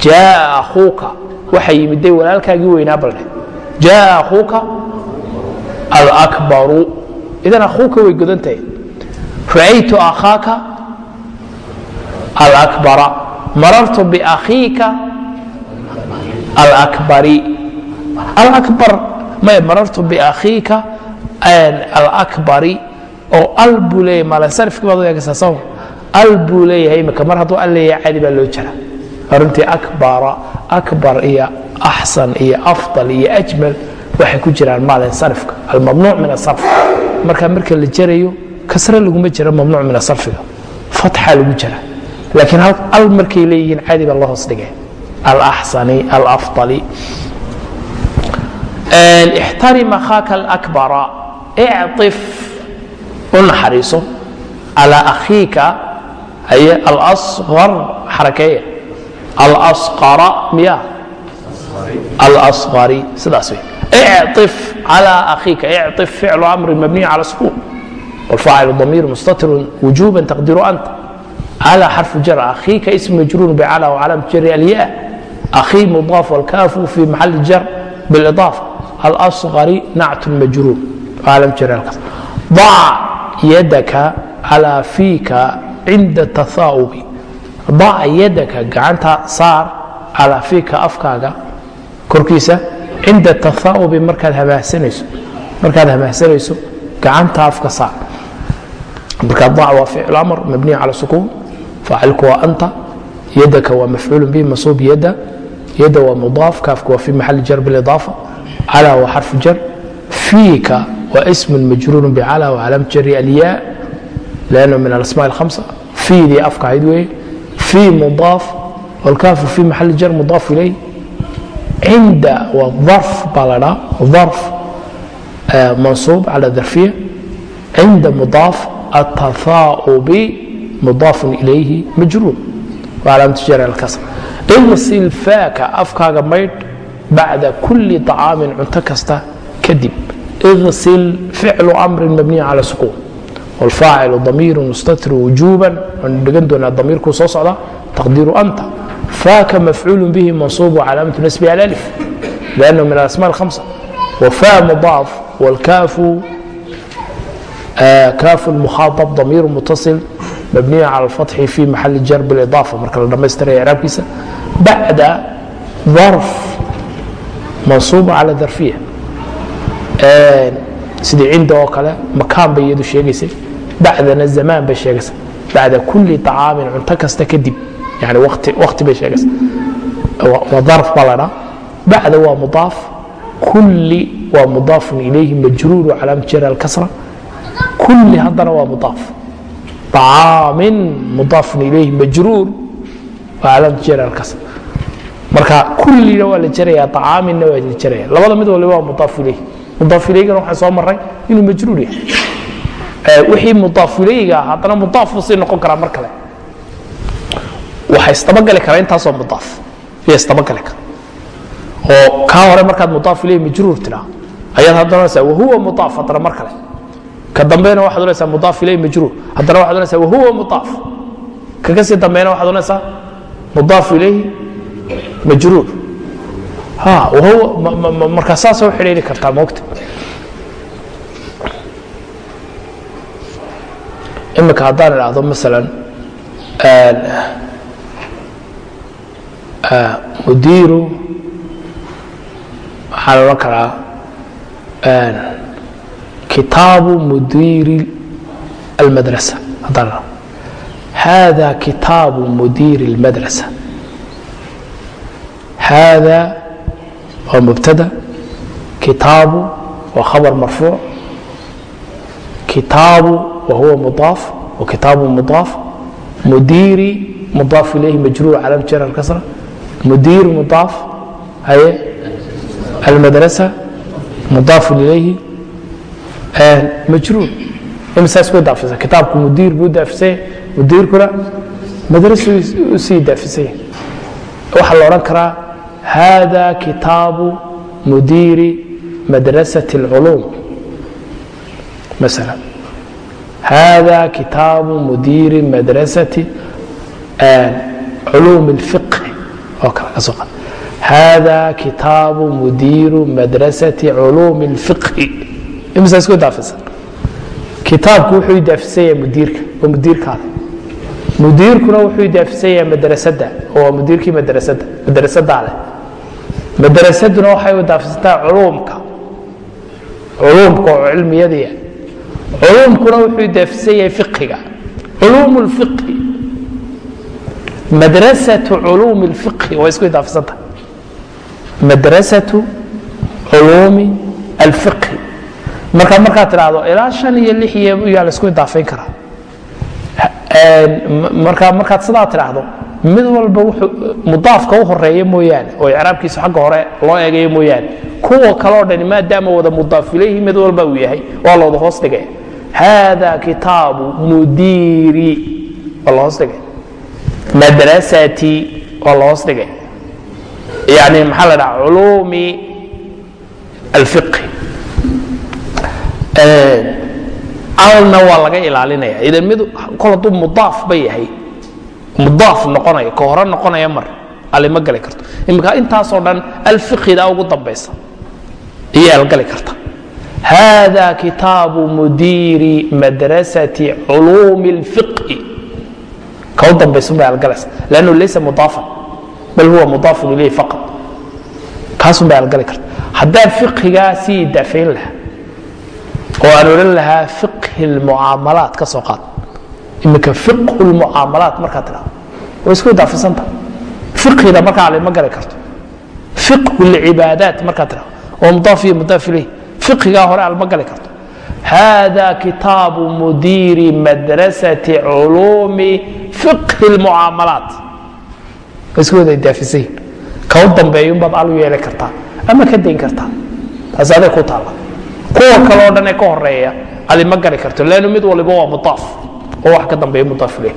جاء أخوuka waxa yimiday walaalkaagii weynaa baldhe jaa akuuka alakbaru idan akuuka way godan tahay ra'aytu akhaaka alakbara marartu biakhiika alakbari. Alakbar maya marartu biakhiika alakbari. Oo al buu leeyahay maalasarifki baad eegaysaa soo al buu leeyahay imika mar hadduu al leeyahay cadi baa loo jira. Runtii akbara akbar iyo axsan iyo afdal iyo ajmal waxay ku jiraan maalinsarifka almamnuuc min asarf marka marka la jarayo kasre laguma jira mamnuuc min asarfiga. Fatxa lagu jira laakiin al markay leeyihiin caadi baa loo hoos dhigay. Alaxsani alafali ixtarim akhaaka alakbara. Icطif u naxariiso. Calaa akhiika haye alashar xarakeeya. Alaqara miya alashari sidaas wey icif على أخيك اعطف فعل أمر مبني على سكون والفاعل ضمير مستتر وجوبا تقدير أنت على حرف جر أخيك اسم مجرور بعلى وعلامة جر الياء أخي مضاف والكاف في محل جر بالإضافة الأصغر نعت مجرور وعلامة جر الكسر ضع يدك على فيك عند التثاؤب ضع يدك قعنتها صار على فيك أفكاك كركيسة cinda taaubi markaad hamaahsanayso markaad hamaahsanayso gacanta afka saar marka dac waa ficl amr mabniy cala sukuun faacilku waa anta yadaka waa mafcuul bihi masuub yada yada waa mudaaf kaafka waa fi maxali jar bilidaafa cala waa xarfu jar fiika waa ism majruur bcala wcalaam jari alyaa lannu min alasma اhamsa fiidii afka ahayd weeye fii mudaaf wlkaafu fi maxali jar mudaaf ilayh cinda waa darf baa la dhaa darf mansuub cala darfiya cinda mudaaf atathaubi mudaafun ilayhi majruur wcalaamatu jar alkasr igsil faaka afkaaga maydh bacda kuli طacaamin cunto kasta kadib igsil ficlu amrin mabniya cala sukuun wاlfaacilu damiiru mustatir wujuuban waanu dhegan doonaa damiirkuu soo socda taqdiiru anta فاك مفعول به منصوب وعلامة نسبه الألف لأنه من الأسماء الخمسة وفاء مضاف والكاف آه كاف المخاطب ضمير متصل مبني على الفتح في محل جر بالإضافة مركز لما يستري إعراب كيسة بعد ظرف منصوب على ظرفية آه سيدي عنده وكلا مكان بيدو شيء بعدنا الزمان بشيء بعد كل طعام عنتكست كدب yani wati bay sheegaysa. Waa darf baa la dhaa bacda waa mudaaf kulli waa mudaafun ilayhi majruuru calaam jara alkasra. Kulli haddana waa mudaaf. طacaamin mudaafun ilayhi majruur waa calaamatu jar halkaas marka kullina waa la jaraya طacaaminna waa la jaraya labada mid waliba waa mudaaf ilayh mudaaf ilaygana waxaan soo maray inuu majruur yahay. Wixii mudaaf ilayga haddana mudaafuu sii noqon karaa mar kale waxa isdabagali kara intaasoo mudaaf. Iyo isdabagali kara oo kaa hore markaad mudaaf ilayh majruur tiraa ayaad haddana onaysaa wahuwa mudaaf? haddana mar kale. Ka dambeyna waxaad onaysaa mudaaf ilayh majruur. Haddana waxaad onaysaa wahuwa mudaaf? Kaga sii dambeyna waxaad onaysaa mudaaf ilayhi majruur. Ha wahuwa markaa saasa u xidhiiri kartaa moogta imika haddaan idhaahdo masalan mudiiru waxaa la odhan karaa kitaabu mudiiri almadrasa hada kitaabu mudiiri اlmadrasa hada waa mubtada kitaabu waa khabar marfuuc kitaabu wa huwa mudaaf wa kitaabu mudaaf mudiiri mudaaf ilayhi majruur calaa jarar kasra mdiir mudaaf haye almadrasa mudaafu ilayhi majruur imsaas way daafisa kitaabku mudiir buu daafisay mudiirkuna madrasu u sii daafisay waxaa la odhan karaa hada kitaabu mudiiri madrasati اlculuum maala hada kitaabu mudiiri madrasati culuum اlfiqh oo kale ka soo qaad. Hada kitaabu mudiiru madrasati culuumi اlfiqhi imisa isku daafisan kitaabku wuxuu daafisan yahay mudiirka oo mudiirkaada ah. mudiirkuna wuxuu daafisan yahay madrasadda oo mudiirkii madrasadda madrasadaa leh. Madrasaduna waxay u daafisantaa culuumka. Culuumka oo cilmiyadiia culuumkuna wuxuu daafisan yahay fiqhiga. Culuum اlfiqhi madrasatu culuumi اlfiqhi waa isku idaafisanta. Madrasatu culuumi alfiqhi marka markaad tidhaahdo ilaa shan iyo lix iyo yaa la isku idaafayn karaa. Marka markaad sidaa tidhaahdo mid walba mudaafka u horreeya mooyaane oo icraabkiisa xagga hore loo eegayo mooyaane kuwa kaleo dhani maadaama wada mudaaf mid walba uu yahay waa la wada hoos dhigaya hada kitaabu mudiiri waa la hoos dhigay madrasati waa la dhigay. Yani maxaa la dhaha culuumi alfiqhi. Alna waa laga ilaalinaya idan mid kol hadduu mudaaf ba yahay mudaaf noqonaya ka hore noqonaya mar alima gali karto. Imika intaasoo dhan alfiqhida ugu dambaysa. Iyo algali karta. Hada kitaabu mudiiri madrasati culuumi اlfiqhi ka u dambaysun bay algalaysa lannu laysa mudaafan bal huwa mudaafun ilayh faqad kaasun bay algali karta. Haddaan fiqhigaa sii idaafayn lahaa oo aan odhan lahaa fiqhi اlmucaamalaat ka soo qaad. Imika fiqhu lmucaamalaat markaad tidhahdo way isku idaafisanta fiqhida markaa alima gali karto. Fiqhu lcibaadaat markaad tidhahdo oo mudaaf iyo mudaaf ilayh fiqhigaa hore alma gali karto hada kitaabu mudiiri madrasati culuumi fiqhi lmucaamalaat isku wada idaafisayin ka u dambeeyunbaad alu yeeli kartaa ama ka dayn kartaa taasi aday ku taalla kuwa kaleo dhan ee ka horreeya alima gali karto lannu mid waliba waa mudaaf oo wax ka dambeeya mudaaf ilayh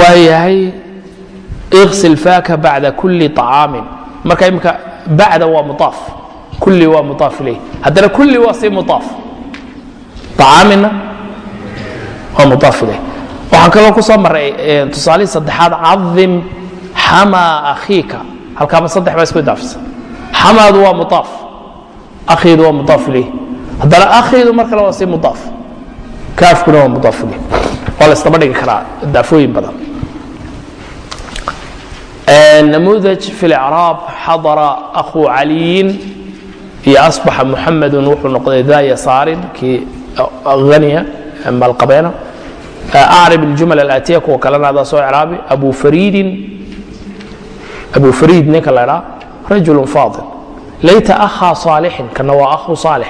waa yahay iqsil faaka bacda kuli طacaamin marka imika bacda waa mudaaf kulli waa muaa ilayh. Haddana kulli waa sii muaa acaamina waa muaa ilayh. Waxaan kaloo ku soo maray eh, tusaalihii saddexaad cadim xamaa akhiika. Halkaaba saddex baa isku daafisa. Xamaadu waa muaa akhiidu waa muaa ilayh. Haddana akhiidu mar kale waa sii muaa kaafkuna waa muaa ilayh. Waa la isdaba dhigi karaa daafooyin badan. Eh, namuudaj fi lcraab xadara akhu caliyin iyo abaxa muxamedun wuxuu noqday da yasaarin kii uh, haniya maalqabeena uh, acrib iljumal alaatiya kuwa kalena adaa soo craabi abu ariidin abu fariid ninka laydhaa rajulu faadil. Layta ahaa saalixin kana waa ahu saalix.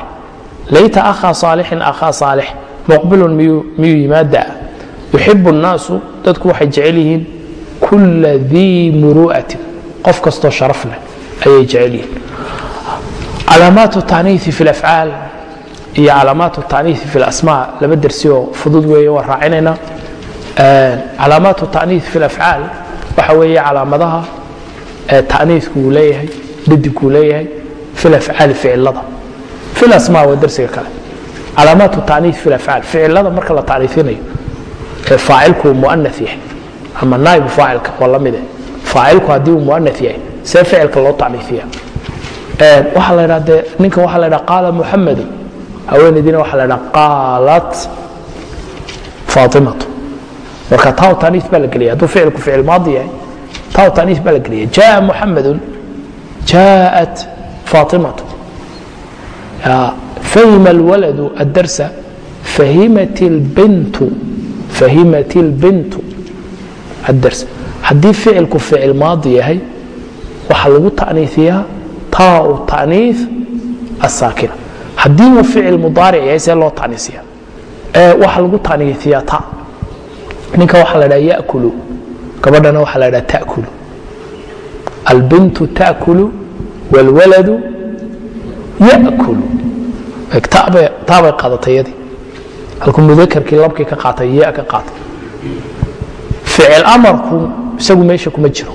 Layta ahaa saalixin ahaa saalix. Muqbilun miyuu yimaada yuxibu الnaasu dadku waxay jecel yihiin kula dii muru'atin. Qof kastoo sharaf leh ayay jecel yihiin calaamaat tanii fi afcaal iyo calaamaat tanii fi asmaa laba dersioo fudud weeye waa raacinayna. Calaamaat tanii fi afcaal waxa weeye calaamadaha ee taniiku uu leeyahay dadigkuu leeyahay fi afcaali ficilada fi asmaa waa dersiga kale. Calaamaat tanii fi afcaal ficilada marka la taniiinayo ee faacilku muana yahay ama naaibu faacilka waa lamide eh. faacilku haddii uu muana yahay see ficilka loo taniiiya waxaa la dhaa de ninkan waxaa la dhaa qaala muxamadu haweenaydiina waxaa la dhaa qaalat faatimatu marka taw taniis baa la geliya hadduu ficilku ficil maadi yahay taw taniis baa la geliya jaa muxamadun jaءat faatimatu fahima alwaladu addarsa fahimat اlbintu fahimat اlbintu addars haddii ficilku ficil maadi yahay waxaa lagu taniiiyaa taau taniiث asaakina haddii uu ficil mudaaric yahay see loo taniisiya waxaa lagu taniiiyaa ta. Ninka waxaa la dhaha yakulu. Gabadhana waxaa la dhaha takulu. Albintu takulu wاlwaladu yakulu. Taabay qaadatay yadii halkuu mudakarkii labkii ka qaatay ya ka qaatay. Ficil amarku isagu meesha kuma jiro.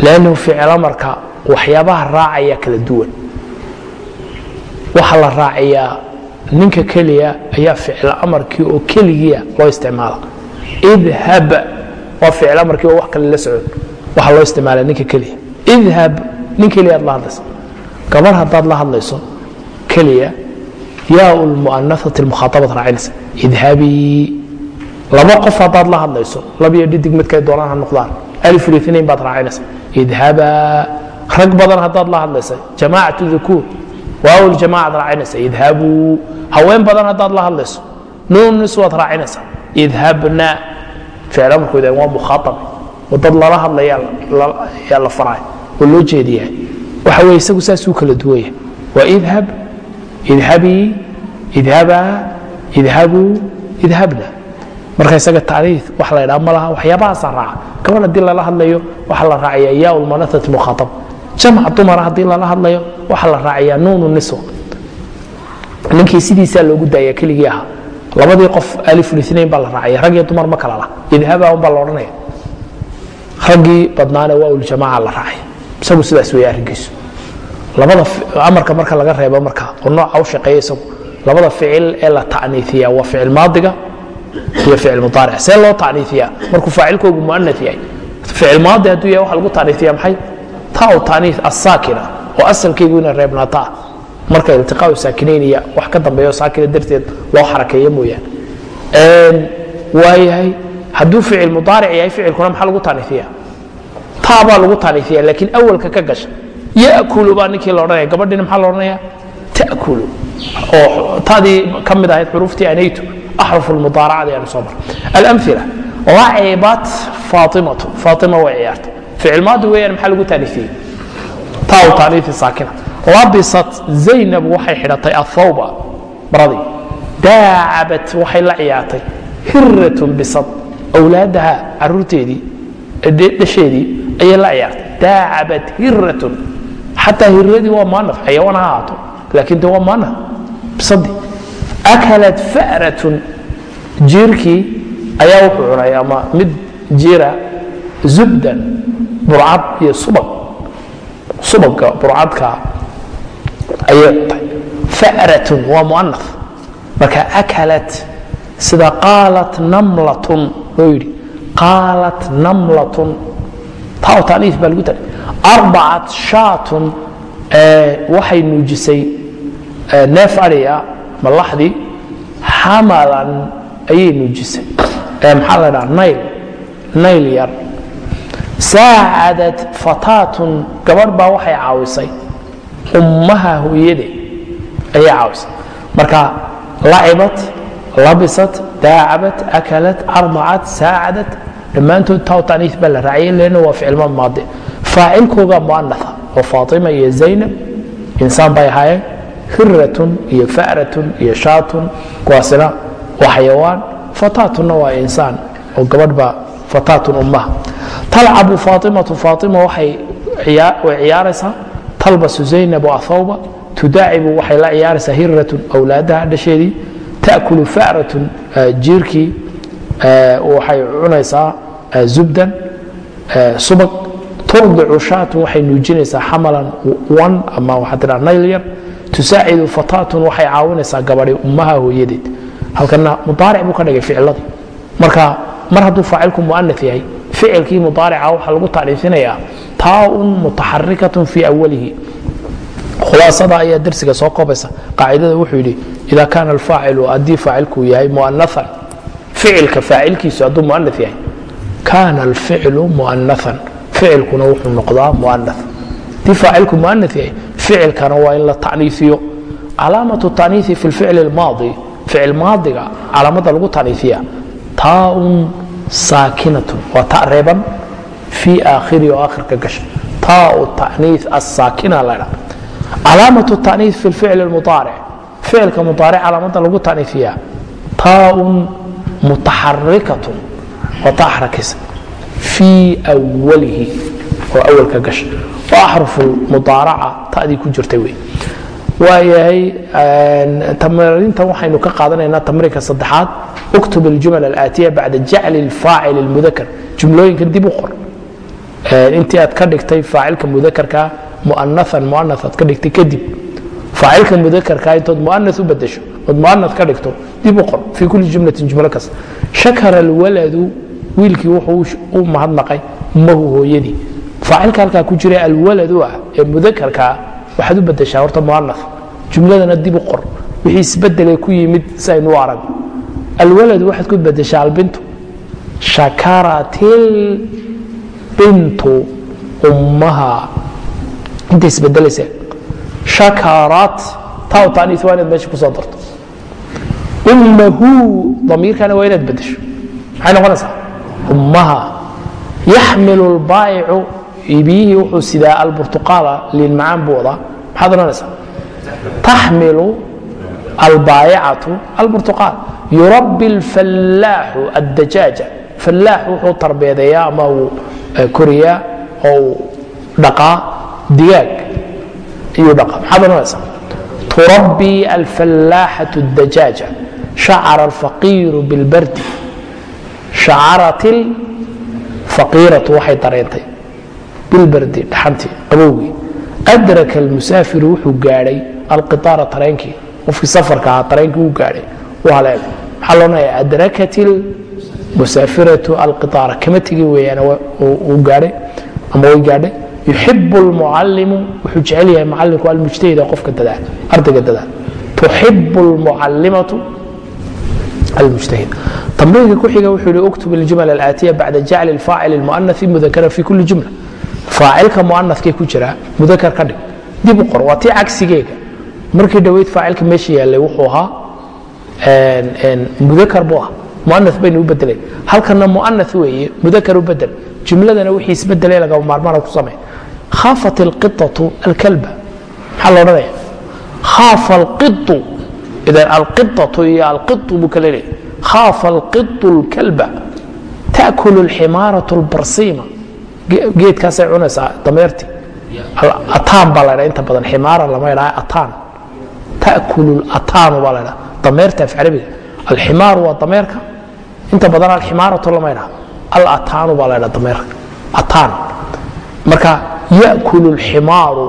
Lannu ficil amarka waxyaabaha raacaya kala duwan. Waxaa la raacayaa ninka keliya ayaa ficlo amarkii oo keligiia loo isticmaala. Idhab waa ficil amarkii oo wax kale la socon waxaa loo isticmaala ninka keliya. Idhab nin keliya aad la hadlaysa gabar haddaad la hadlayso keliya yaa ulmu'anaati lmukhaaabad raacinaysa. Idhabii laba qof haddaad la hadlayso labiyo dhidig midkay doonaan ha noqdaan. Alif iyo inayn baad raacinaysa. Idhaba rag badan haddaad la hadlaysa jamaacatu dukuur waawil jamaacaad raacinaysa. Idhabuu. Haween badan haddaad la hadlayso. Nuunis waad raacinaysa. Idhabna. Ficil amarkooda waa mukhaaab oo dad lala hadlayaa la faraay oo loo jeediyaa waxa weye isagu saasuu kala duwanya waa idhab idhabii idhabaa idhabuu idhabna. Marka isaga tanii wax la dhaa ma laha waxyaabahaasa raaca. Gabadh haddii lala hadlayo waxaa la raacayaa yaa lmanaat mukhaaab jamc dumara haddii lala hadlayo waxaa la raacayaa nuunu niswa. Ninkii sidiisaa loogu daaya keligii ahaa. Labadii qof alifulinain baa la raacaya rag iyo dumar ma kala lah idhaba unbaa la odhanaya. Raggii badnaane waa uljamaaca la raacay. Isagu sidaas weeye arrinkiisu. Labada amarka marka laga reebo marka oo u shaqeeya isagu. Labada ficil ee la taniiiya waa ficil maadiga iyo ficil mudaaric. See loo taniiiya markuu faacilkoogu muana yahay. Ficil maadi hadduu yahay waxa lagu taniiiya maxay taau tanii asaakina oo asalkaygu inay reebnaataa marka iltiqaau saakinayn iyo wax ka dambeeyo saakina darteed loo xarakeeyo mooyaane. Waayahay hadduu ficil mudaaric yahay ficilkuna maxaa lagu taniiiya taabaa lagu taniiiya laakiin awalka ka gasha yakulu baa ninkii la odhanaya gabadhiina maxaa la odhanaya takulu. Oo taadii ka mid ahayd xuruuftii anaytu axruf lmudaaracadi aanu soo mar alamila lacibat faatimatu faatima way ciyaartay ficil maadi weeyaan maxaa lagu taaniifiyey taau taaniifi saakina. Labisat zaynab waxay xidhatay athawba baradii. Daacabat waxay la ciyaartay hiratun bisad. Awlaadaha caruurteedii dhasheedii ayay la ciyaartay. Daacabat hiratun xataa hiradii waa maanaf xayawaan ha ahaato laakiin de waa maanaf bisadii akalat fa'ratun. Jiirkii ayaa wuxuu cunay ama mid jiira zubdan burcad iyo subag. Subaga burcadka ayay cuntay fa'ratun waa mu'anaf marka akalat sida qaalat namlatun loo yidhi qaalat namlatun. Taa taaniif baa lagu daray arbacat shaatun waxay nuujisay neef adhiya malaxdii xamalan ayay nuujisay. Maxaa la dhaha nayl. Nayl yar saacadat fataatun gabadh baa waxay caawisay. Ummaha hooyade ayay caawisay. Marka lacibat labisat daacabat akalat ardacat saacadat dhammaantood taw taniif baa la raaciyay leanna waa ficilma faacilkooga muanatha oo faatima iyo zaynab insaan bay ahaayeen hiratun iyo fa'ratun iyo shaatun kuwaasina waa xayawaan. Fataatuna waa insaan oo gabadh baa fataatun ummaha talcabu faatimatu faatima waxay ciyaaraysaa. talbasu zaynabu athawba. tudaacibu waxay la ciyaaraysaa hiratun awlaadaha dhasheedii. taakulu fa'ratun jiirkii waxay cunaysaa zubdan subag. turdicu shaatun waxay nuujinaysaa xamalan wan ama waxaa tiraa nayl yar tusaacidu fataatun waxay caawinaysaa gabadhi ummaha hooyadeed. halkana mudaaric buu ka dhigay ficladii marka mar hadduu faacilku muana yahay ficilkii mudaarica waxaa lagu tacriifinayaa taaun mutaxarikatun fii awalihi khulaasada ayaa darsiga soo koobaysa qaacidada wuxuu yidhi ida kaana alfaacilu haddii faacilku yahay muanaan ficilka faacilkiisu hadduu muana yahay. Kaana alficlu muanaan ficilkuna wuxuu noqdaa muana haddii faacilku muana yahay ficilkana waa in la taniifiyo. Calaamatu taniifi fi lficli اlmaadi ficil maadiga calaamada lagu taniifiya taaun saakinatun waa ta reeban fii aakhiri oo aakhirka gasha taau tanii asaakina la dha calaamatu taniif fi lficli muaaric ficilka muaaric calaamada lagu taniifiya taaun mutaxarikatun waa ta xarakaysa fii walihi oo awalka gasha waa axrufu mudaaraca tadii ku jirtay wey waayahay tamrintan waxaynu ka qaadanaynaa tamriinka saddexaad. Uktub iljumal alaatiya bacda jacli lfaacil اlmudakar jumlooyinkan dib u qor. Intii aad ka dhigtay faacilka mudakarka muanaan muana aad ka dhigtay kadib. Faacilka mudakarka intood muana u badasho ood muana ka dhigto dib u qor. Fii kuli jumlatin jumlo kasta shakara alwaladu wiilkii wuxuu u mahadnaqay mahu hooyadii. Faacilka halkaa ku jira alwaladu ah ee mudakarkaa waxaad u badashaa horta muana jumladana dib u qor wixii isbedelay ku yimid si aynu u arag. Alwaladu waxaad ku badashaa albintu shakaratil bintu ummaha. Inta isbedelaysa shakarat taa taaniis waa inaad meesha ku soo darto. Ummahu damiirkana waa inaad bedesho maxay noqonaysaa? Ummaha. Yaxmilu lbaa'icu ibiyihii wuxuu sidaa alburtuqaala liin macaan buu wadaa maxaad odhanaysaa? Taxmilu albaayicatu alburtuqaal. Yurabbi alfallaaxu addajaaja. Fallaax wuxuu tarbeedeeyaa ama uu koriyaa oo uu dhaqaa digaag. Ayuu dhaqaa. Maxaad odhanaysaa? Turabbi alfallaaxatu addajaaja. Shacara alfaqiiru bilbardi. Shacarat ilfaqiiratu waxay dareentay bilbardi dhaxantii qabowgii adraka almusaafiru wuxuu gaadhay alqiaara tareenkii qofkii safarka ahaa tareenkii uu gaadhay. U haleelay maxaa loonaya adrakat ilmusaafiratu alqiaara kama tegi weeyaan uu gaadhay ama way gaadhay. Yuxibu lmucallimu wuxuu jecel yahay macallinku almujtahida qofka dadaal ardayga dadaal. Tuxibu lmucallimatu almujtahid tamriinka ku xiga wuxuu yihi uktub iljumal alaatiya bacda jacli alfaacil almuanai mudakara fi kuli jumla faacilka muanakee ku jiraa mudakar ka dhig dib u qor waa tii cagsigeega markii dhoweyd faacilka meesha yaallay wuxuu ahaa mudakar buu ah muana baynu u bedeleen halkana muana weeye mudakar u bedel jumladana wixii isbedelay lagaba maarmaana ku samey khaafat alqiطatu alkalba maxaa la odhanaya khaafa alqiطu idan alqiطatu iyo alqiطu buu kala leeyahy khaafa alqiطu alkalba taakulu alximaaratu albarsiima geedkaasay cunaysaa dameertii ataan baa la dhaa inta badan ximaara lama idhaa ataan taakulu ataanu baa la dhaa dameerta af carabiga alximaaru waa dameerka inta badan alximaaratu lama idhaa alataanu baa la dhaa dameerka ataan marka yakulu alximaaru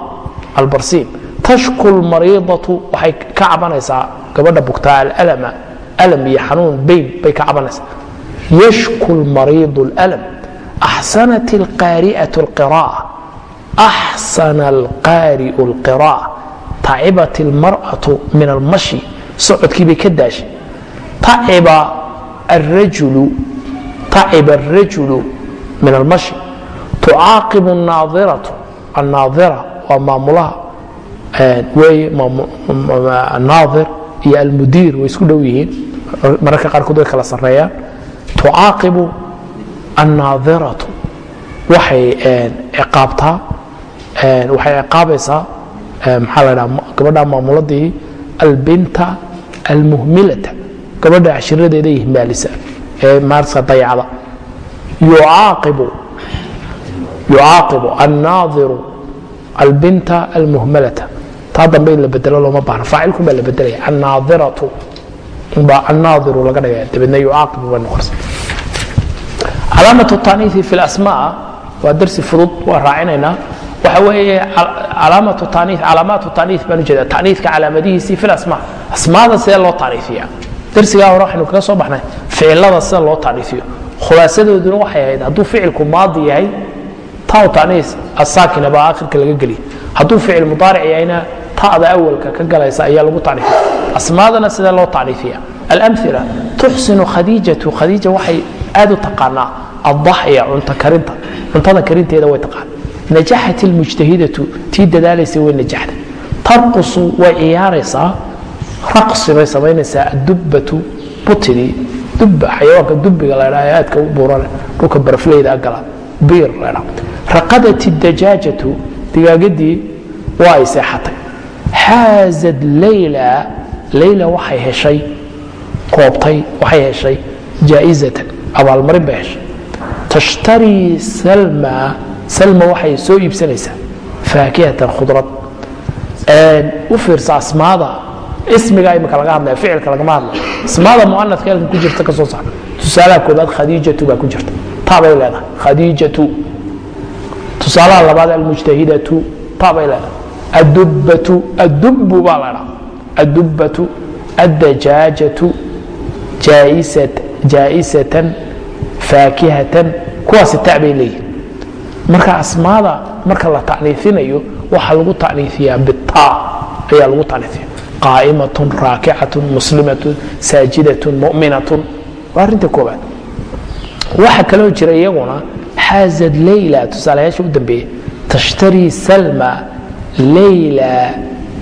albarsiim tashku lmariidatu waxay ka cabanaysaa gabadha bugtaa alalama alam iyo xanuun bayn bay ka cabanaysaa yashku lmariidu اlalam axsanat alqaari'atu alqiraa'a axsana alqaari'u alqiraa'a tacibat almar'atu min almashi socodkiibay ka daashay taciba arajulu taciba alrajulu min almashi tucaaqibu annaadiratu annaadira waa maamulaha weye naadir iyo almudiir way isku dhow yihiin mararka qaarkood way kala sarreeyaan tucaaqibu annaadiratu waxay ciqaabtaa waxay ciqaabaysaa maxaa la dhaha gabadha maamuladii albinta almuhmilata. gabadha cashiradeeda ihmaalisa ee maarsa dayacda yucaaqibu annaadiru albinta almuhmalata taa dambe in la bedelo looma baahna faacilkun baa la bedelaya. annaadiratu baa annaadiru laga dhigaya dabeedna yucaaqibu bay noqonaysa calaamatu taaniihi fi lasmaa waa darsi fudud waa raacinaynaa. Waxa weeye calaamatu taaniih calaamaatu taaniih baan ujeeda taaniihka calaamadihiisii fi lasmaa asmaada sidee loo taaniifiya darsigaa hore waxaynu kaga soo baxnay ficilada sida loo taaniifiyo khulaasadooduna waxay ahayd hadduu ficilku maadi yahay taw taaniis asaakina baa akhirka laga geliya hadduu ficil mudaaric yahayna ta'da awalka ka galaysa ayaa lagu taaniifiya asmaadana sidee loo taaniifiya alamila tuxsinu khadiijatu khadiija waxay aad u taqaanaa addaxya cunta karinta. Cuntada karinteeda way taqaan najaxat ilmujtahidatu tii dadaalaysa way najaxday tarqusu way ciyaaraysaa raqsi bay samaynaysaa adubbatu butidii dubba xayawaanka dubbiga la dhaa ee aadka u buurane dhulka barafleyda agala biir la dhaa raqadat dajaajatu digaagadii waa ay seexatay. Xaazad layla layla waxay heshay koobtay waxay heshay jaa'izatan abaalmarin bay heshay. Tashtarii salma salma waxay soo iibsanaysaa faakihatan khudrad. U fiirsa asmaada. Ismiga imika laga hadlaya ficilka lagama hadlayo asmaada muanadka halkan ku jirta ka soo saar. Tusaalaha koobaad khadiijatu baa ku jirta. Taabay leedahay. Khadiijatu. Tusaalaha labaad almujtahidatu. Taabay leedahay. Adubbatu adubbu baa leedaha adubbatu addajaajatu jaa'isatan faakihatan kuwaasi ta bay leeyihiin marka asmaada marka la tacniifinayo waxaa lagu tacniifiyaa bita ayaa lagu tacniifiya qaa'imatun raakicatun muslimatun saajidatun mu'minatun. Waa arrinta koobaad waxa kaloo jira iyaguna xaazad layla tusaalayaasha u dambeeya tashtarii salma layla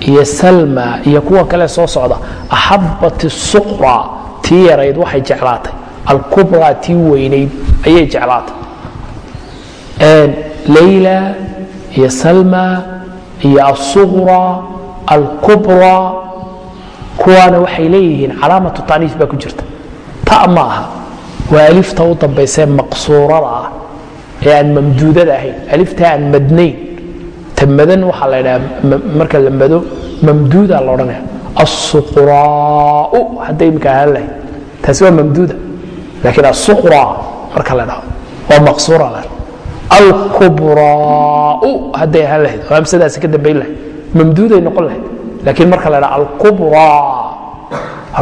iyo salma iyo kuwa kale soo socda axabat suqra tii yarayd waxay jeclaatay. Alkubraa tii weynayd ayay jeclaatay. Layla iyo salma iyo asuqra alkubra kuwaana waxay leeyihiin calaamatu taaniif baa ku jirta. Ta ma aha. Waa alifta u dambaysee maqsuurada ah ee aan mamduudada ahayn. Alifta aan madnayn. Ta madan waxaa la ydhaha marka la mado mamduuda la odhanaya asuqraau hadday imika ahaan lahayd taasi waa mamduuda laakiin asuqra marka la dhaho waa maqsuura la alkubraau hadday ahaan lahayd oo amsadaasi ka dambayn lahayd mamduuday noqon lahayd laakiin marka la dhaha alkubraa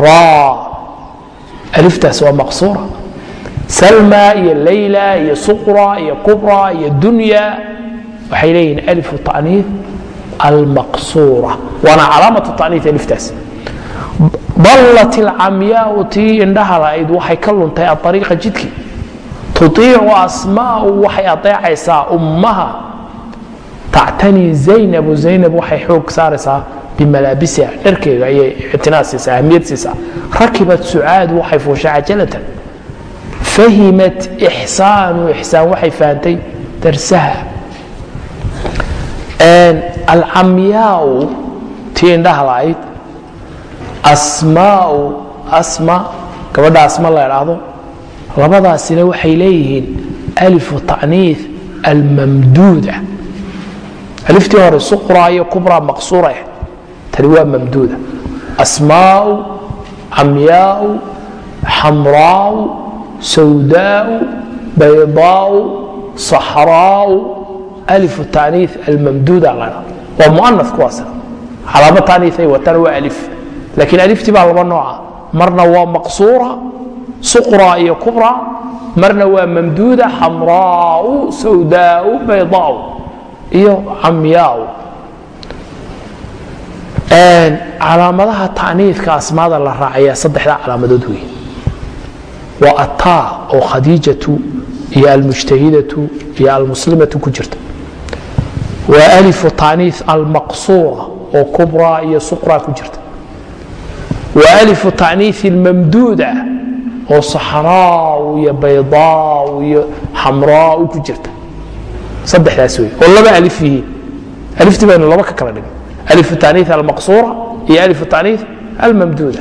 raa aliftaas waa maqsuura salma iyo layla iyo suqra iyo kubra iyo dunya waxay leeyihiin alifu ta'niif almaqsuura waana calaamatu ta'niif aliftaas dallat alcamyaau tii indhaha la'ayd waxay ka luntay aariiqa jidkii tuiicu asmaau waxay adeecaysaa ummaha tactanii zaynabu zaynab waxay xoog saaraysaa bimalaabisiha dharkeega ayay ictinaa siisaa ahmiyad siisaa rakibat sucaad waxay fuushay cajalatan fahimat ixsaanu ixsaan waxay fahantay darsaha alcamyaau tii indhaha la'ayd asmaau asma gabadha asma la idhaahdo labadaasina waxay leeyihiin alifu ta'niif almamduuda. Aliftii hore suqra iyo kubra maqsuura tani waa mamduuda. Asmaau camyaau xamraau sawdaau baydaau saxraau alifu ta'niif almamduuda la dhaa waa mu'anaf kuwaasna calaamo ta'niifay watana waa alif. Laakiin aliftii baa laba nooca. Marna waa maqsuura suqra iyo kubra. Marna waa mamduuda xamraau sawdaau baydaau iyo camyaau. Calaamadaha ta'niifka asmaada la raacaya saddexdaa calaamadood wey waa ataa oo khadiijatu iyo almujtahidatu iyo almuslimatu ku jirta waa alifu ta'niif almaqsuura oo kubra iyo suqra ku jirta. Waa alifu ta'niif almamduuda oo saxraau iyo baydaau iyo xamraau ku jirta. Saddexdaas wey oo laba alif yihiin aliftii baynu laba ka kala dhigay alifu ta'niif almaqsuura iyo alifu ta'niif almamduuda.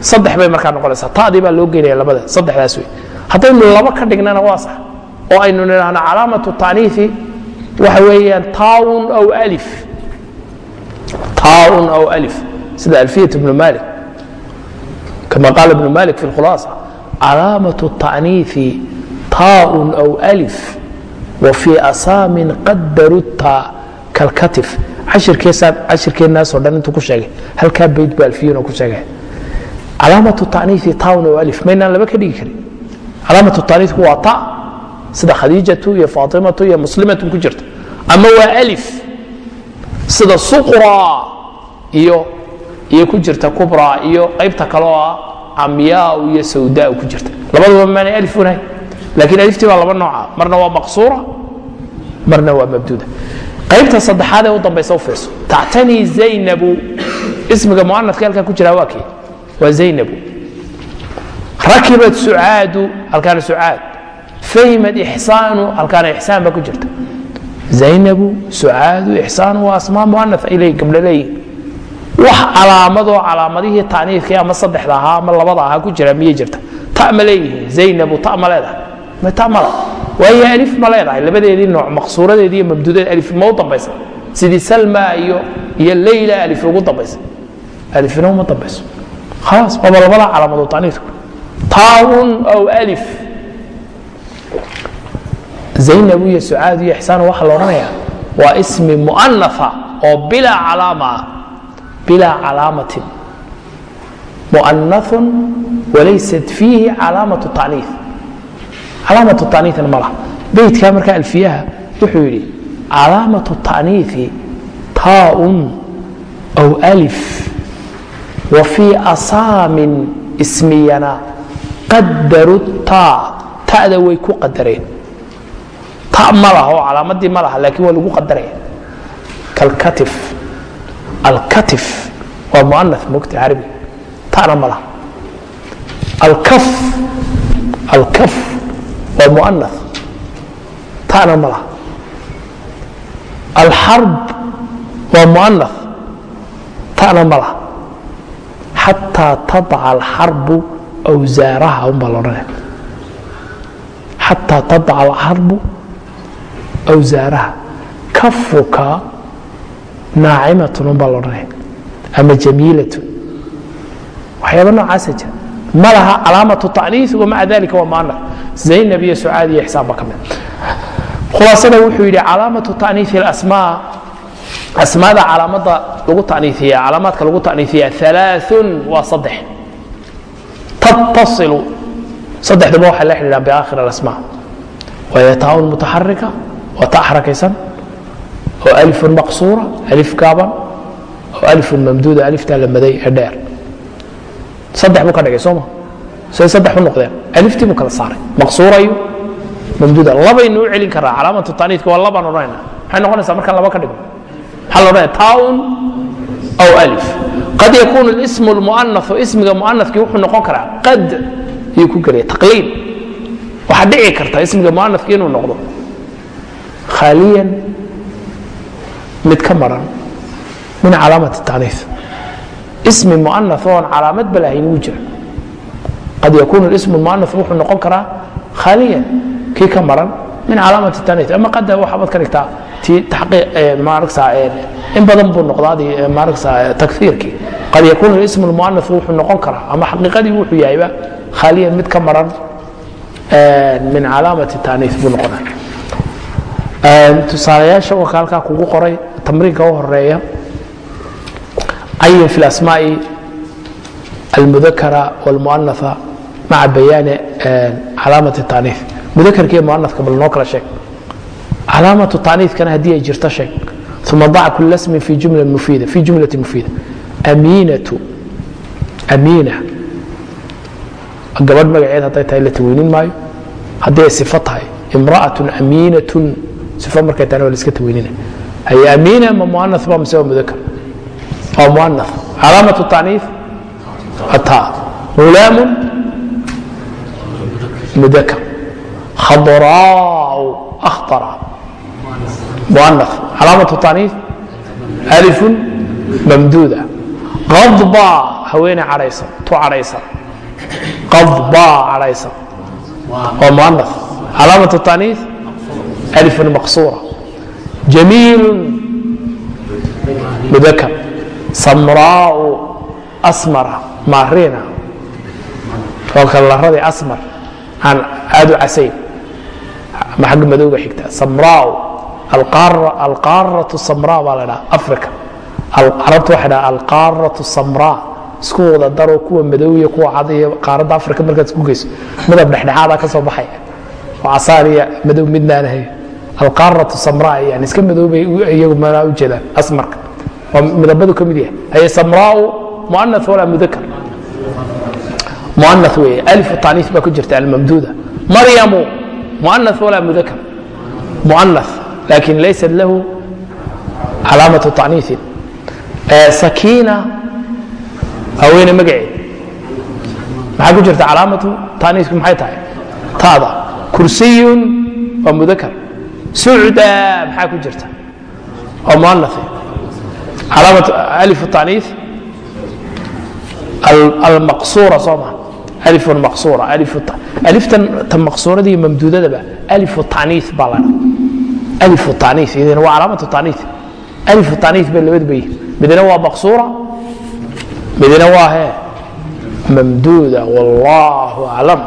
Saddex bay markaa noqonaysaa. Ta'dii baa loo geynaya labada. Saddexdaas wey haddaynu laba ka dhignana waa sax oo aynu nidhaahno calaamatu taaniifi waxa weeyaan taawun aw alif. Taawun aw alif. Sida alfiyat ibnu malik. Kama qaala ibnu malik fi lkhulaasa calaamatu taaniifi taa'un aw alif wa fii asaamin qadaru taa kalkatif. Cashirkeennaasoo dhan intuu ku sheegay halkaa bayd bu alfiyuna ku sheegay. Calaamatu taaniifi taawun aw alif. Maynaan laba ka dhigi karin. Calaamatu taaniifku waa ta sida khadiijatu iyo faatimatu iyo muslimatu ku jirta. Ama waa alif. Sida suqra iyo iyo ku jirta kubra iyo qaybta kaloo ah amyaau iyo sawdaa ku jirta. Labaduba maanay alif u nahay laakiin aliftii baa laba nooca marna waa maqsuura marna waa mabduuda. Qaybta saddexaad ee u dambaysa u fiirso. Tactanii zaynabu. Ismiga muanadka halkaa ku jira waa kii. Waa zaynabu. Rakibat sucaadu halkaana sucaad fahimad ixsaanu halkaana ixsaan baa ku jirta zaynabu sucaadu ixsaanu waa asmaa muana ay leeyihiin gabdho leeyihiin wax calaamadoo calaamadihii taaniifkii ama saddexda ahaa ama labada ahaa ku jira miyay jirta ta ma leeyihiin zaynabu ta ma leedahay ma ta mala waayo alif ma leedahay labadeedii nooc maqsuuradeedii iyo mabduudeed alif ma u dambaysa sidii salma iyo iyo leyla alif ugu dambaysa alifina uma dambayso khalaas waaba labada calaamadood taaniifku taawun aw alif zaynab iyo sucaad iyo ixsaan waxaa la odhanayaa waa ismi mu'anafa oo bilaa calaama bilaa calaamatin. Mu'anathun walaysat fiihi calaamatu tacniif calaamatu tacniifna ma laha. Beytkaa markaa alfiyaha wuxuu yidhi calaamatu tacniifi taaun aw alif wa fii asaamin ismiyana qadaru taa ta'da way ku qadareen. Ta ma calaamadii ma laakiin waa lagu qadaraya kalkatif. Alkatif waa muana mogta carabi. Ta'na ma alkaf. Alkaf waa muana ta'na ma alxarb waa muana ta'na ma xataa tadaca alxarbu awsaaraha un baa la odhanaya xataa tadaca alxarbu awsaaraha. Kafuka naacimatun un baa la odhanaya ama jamiilatun. Waxyaaba noocaasa jira. Ma laha calaamatu tacniif wamaca dalika waa muana zaynab iyo sucaad iyo ixsaan ba ka mid. Khulaasada wuxuu yidhi calaamatu tacniifi alasmaa. Asmaada calaamada lagu taniiiya calaamaadka lagu taniiiya alaaثun waa saddex. Tattasilu saddexduba waxay la xidhiidhaan biaakhir alasmaa. Waaya taun mutaxarika waa ta xarakaysan oo alifun maqsuura alif gaaban oo alifun mamduuda aliftaa la maday ee dheer. Saddex buu ka dhigay sooma say saddex u noqdeen. Aliftii buu kala saaray. Maqsuurayo mamduuda. Labaynu u celin karaa. Calaamatu taniifka waa labaan odhanayna maxay noqonaysaa markaan laba ka dhigo? Maxaa la odhanaya taun aw alif. Qad yakunu ismu lmu'anafu ismiga mu'anafkii wuxuu noqon karaa qad ayuu ku gelaya taqliid waxaa dhici karta ismiga mu'anafkii inuu noqdo. Khaaliyan mid ka maran min calaamati taniif ismi mu'anaf oon calaamad ba lahayn wuu jira. Qad yakunu ismu mu'anaf wuxuu noqon karaa khaaliyan kii ka maran min calaamati taniif ama qada waxaabad ka dhigtaa in badan buu noqdaa takiirkii qad yakun ism muana wuxuu noqon karaa ama xaqiiqadii wuxuu yahayba khaaliyan mid ka maran min calaamati taniif buu noqona tusaalayaasha warka halkaa kugu qoray tamriinka u horreeya cayin fi asmaai almudakara wاlmuanafa maca bayaani calaamati taniif mudakarkiiyo muanafka bal noo kala sheeg. Calaamatu taniifkana haddii ay jirto sheeg. Uma dac kula smin fi jumla mufiida fi jumlati mufiida. Amiinatu amiina gabadh magaceed hadday tahay la taweynin maayo. Haddii ay sifo tahay. Imra'atun amiinatun sifo markay tahayna waa la iska taweynina haye amiina ma muanas ba mise waa mudakar? Waa muanas calaamatu taniif? Ataa. غulaamu mudakar. Khadraa'u akhtara. Muanaf calaamatu taniif? Alifun? Mamduuda. Qadba haweeney cadhaysa tu cadhaysa qadba cadhaysa waa muana calaamaة التaniiث أlف maqsuura jamiil mudakr samraau asmara maarina oo kalaradii asmar aan aad u casayn ma xagga madowga xigta samraau alqaaraة samra baa la dhaha africa carabta waxa dhaha alqaaraة samra isku wada daro kuwa madow iyo kuwa cad iyo qaaradda africa markaad isku geyso. Midab dhexdhexaadaa ka soo baxaya oo casaariya madow midnaan ahayn alqaaratu samraa yani iska madoobay iyagu manaa u jeedaan. Asmarka oo midabadu ka mid yahay. Haye samraau muana walaa mudakar muana weeye. Alifu taaniif baa ku jirta almamduuda. Maryamu muana walaa mudakar muana laakin laysat lahu calaamatu taniifin. Sakiina haweene magaceed maxaa ku jirta calaamatu? Taniisku maxay tahay? Taada. Kursiyun waa mudakar sucda maxaa ku jirta? Waa mualafe calaamat alif taniis almaqsuura soo maha alifun maqsuura. Aliftan tan maqsuurada iyo mamduudadaba alifu taniis baa la alifu taniis idina waa calaamatu taniis alifu taniis bay labaduba yihiin midna waa maqsuura midna waa he. Mamduuda wallahu aclam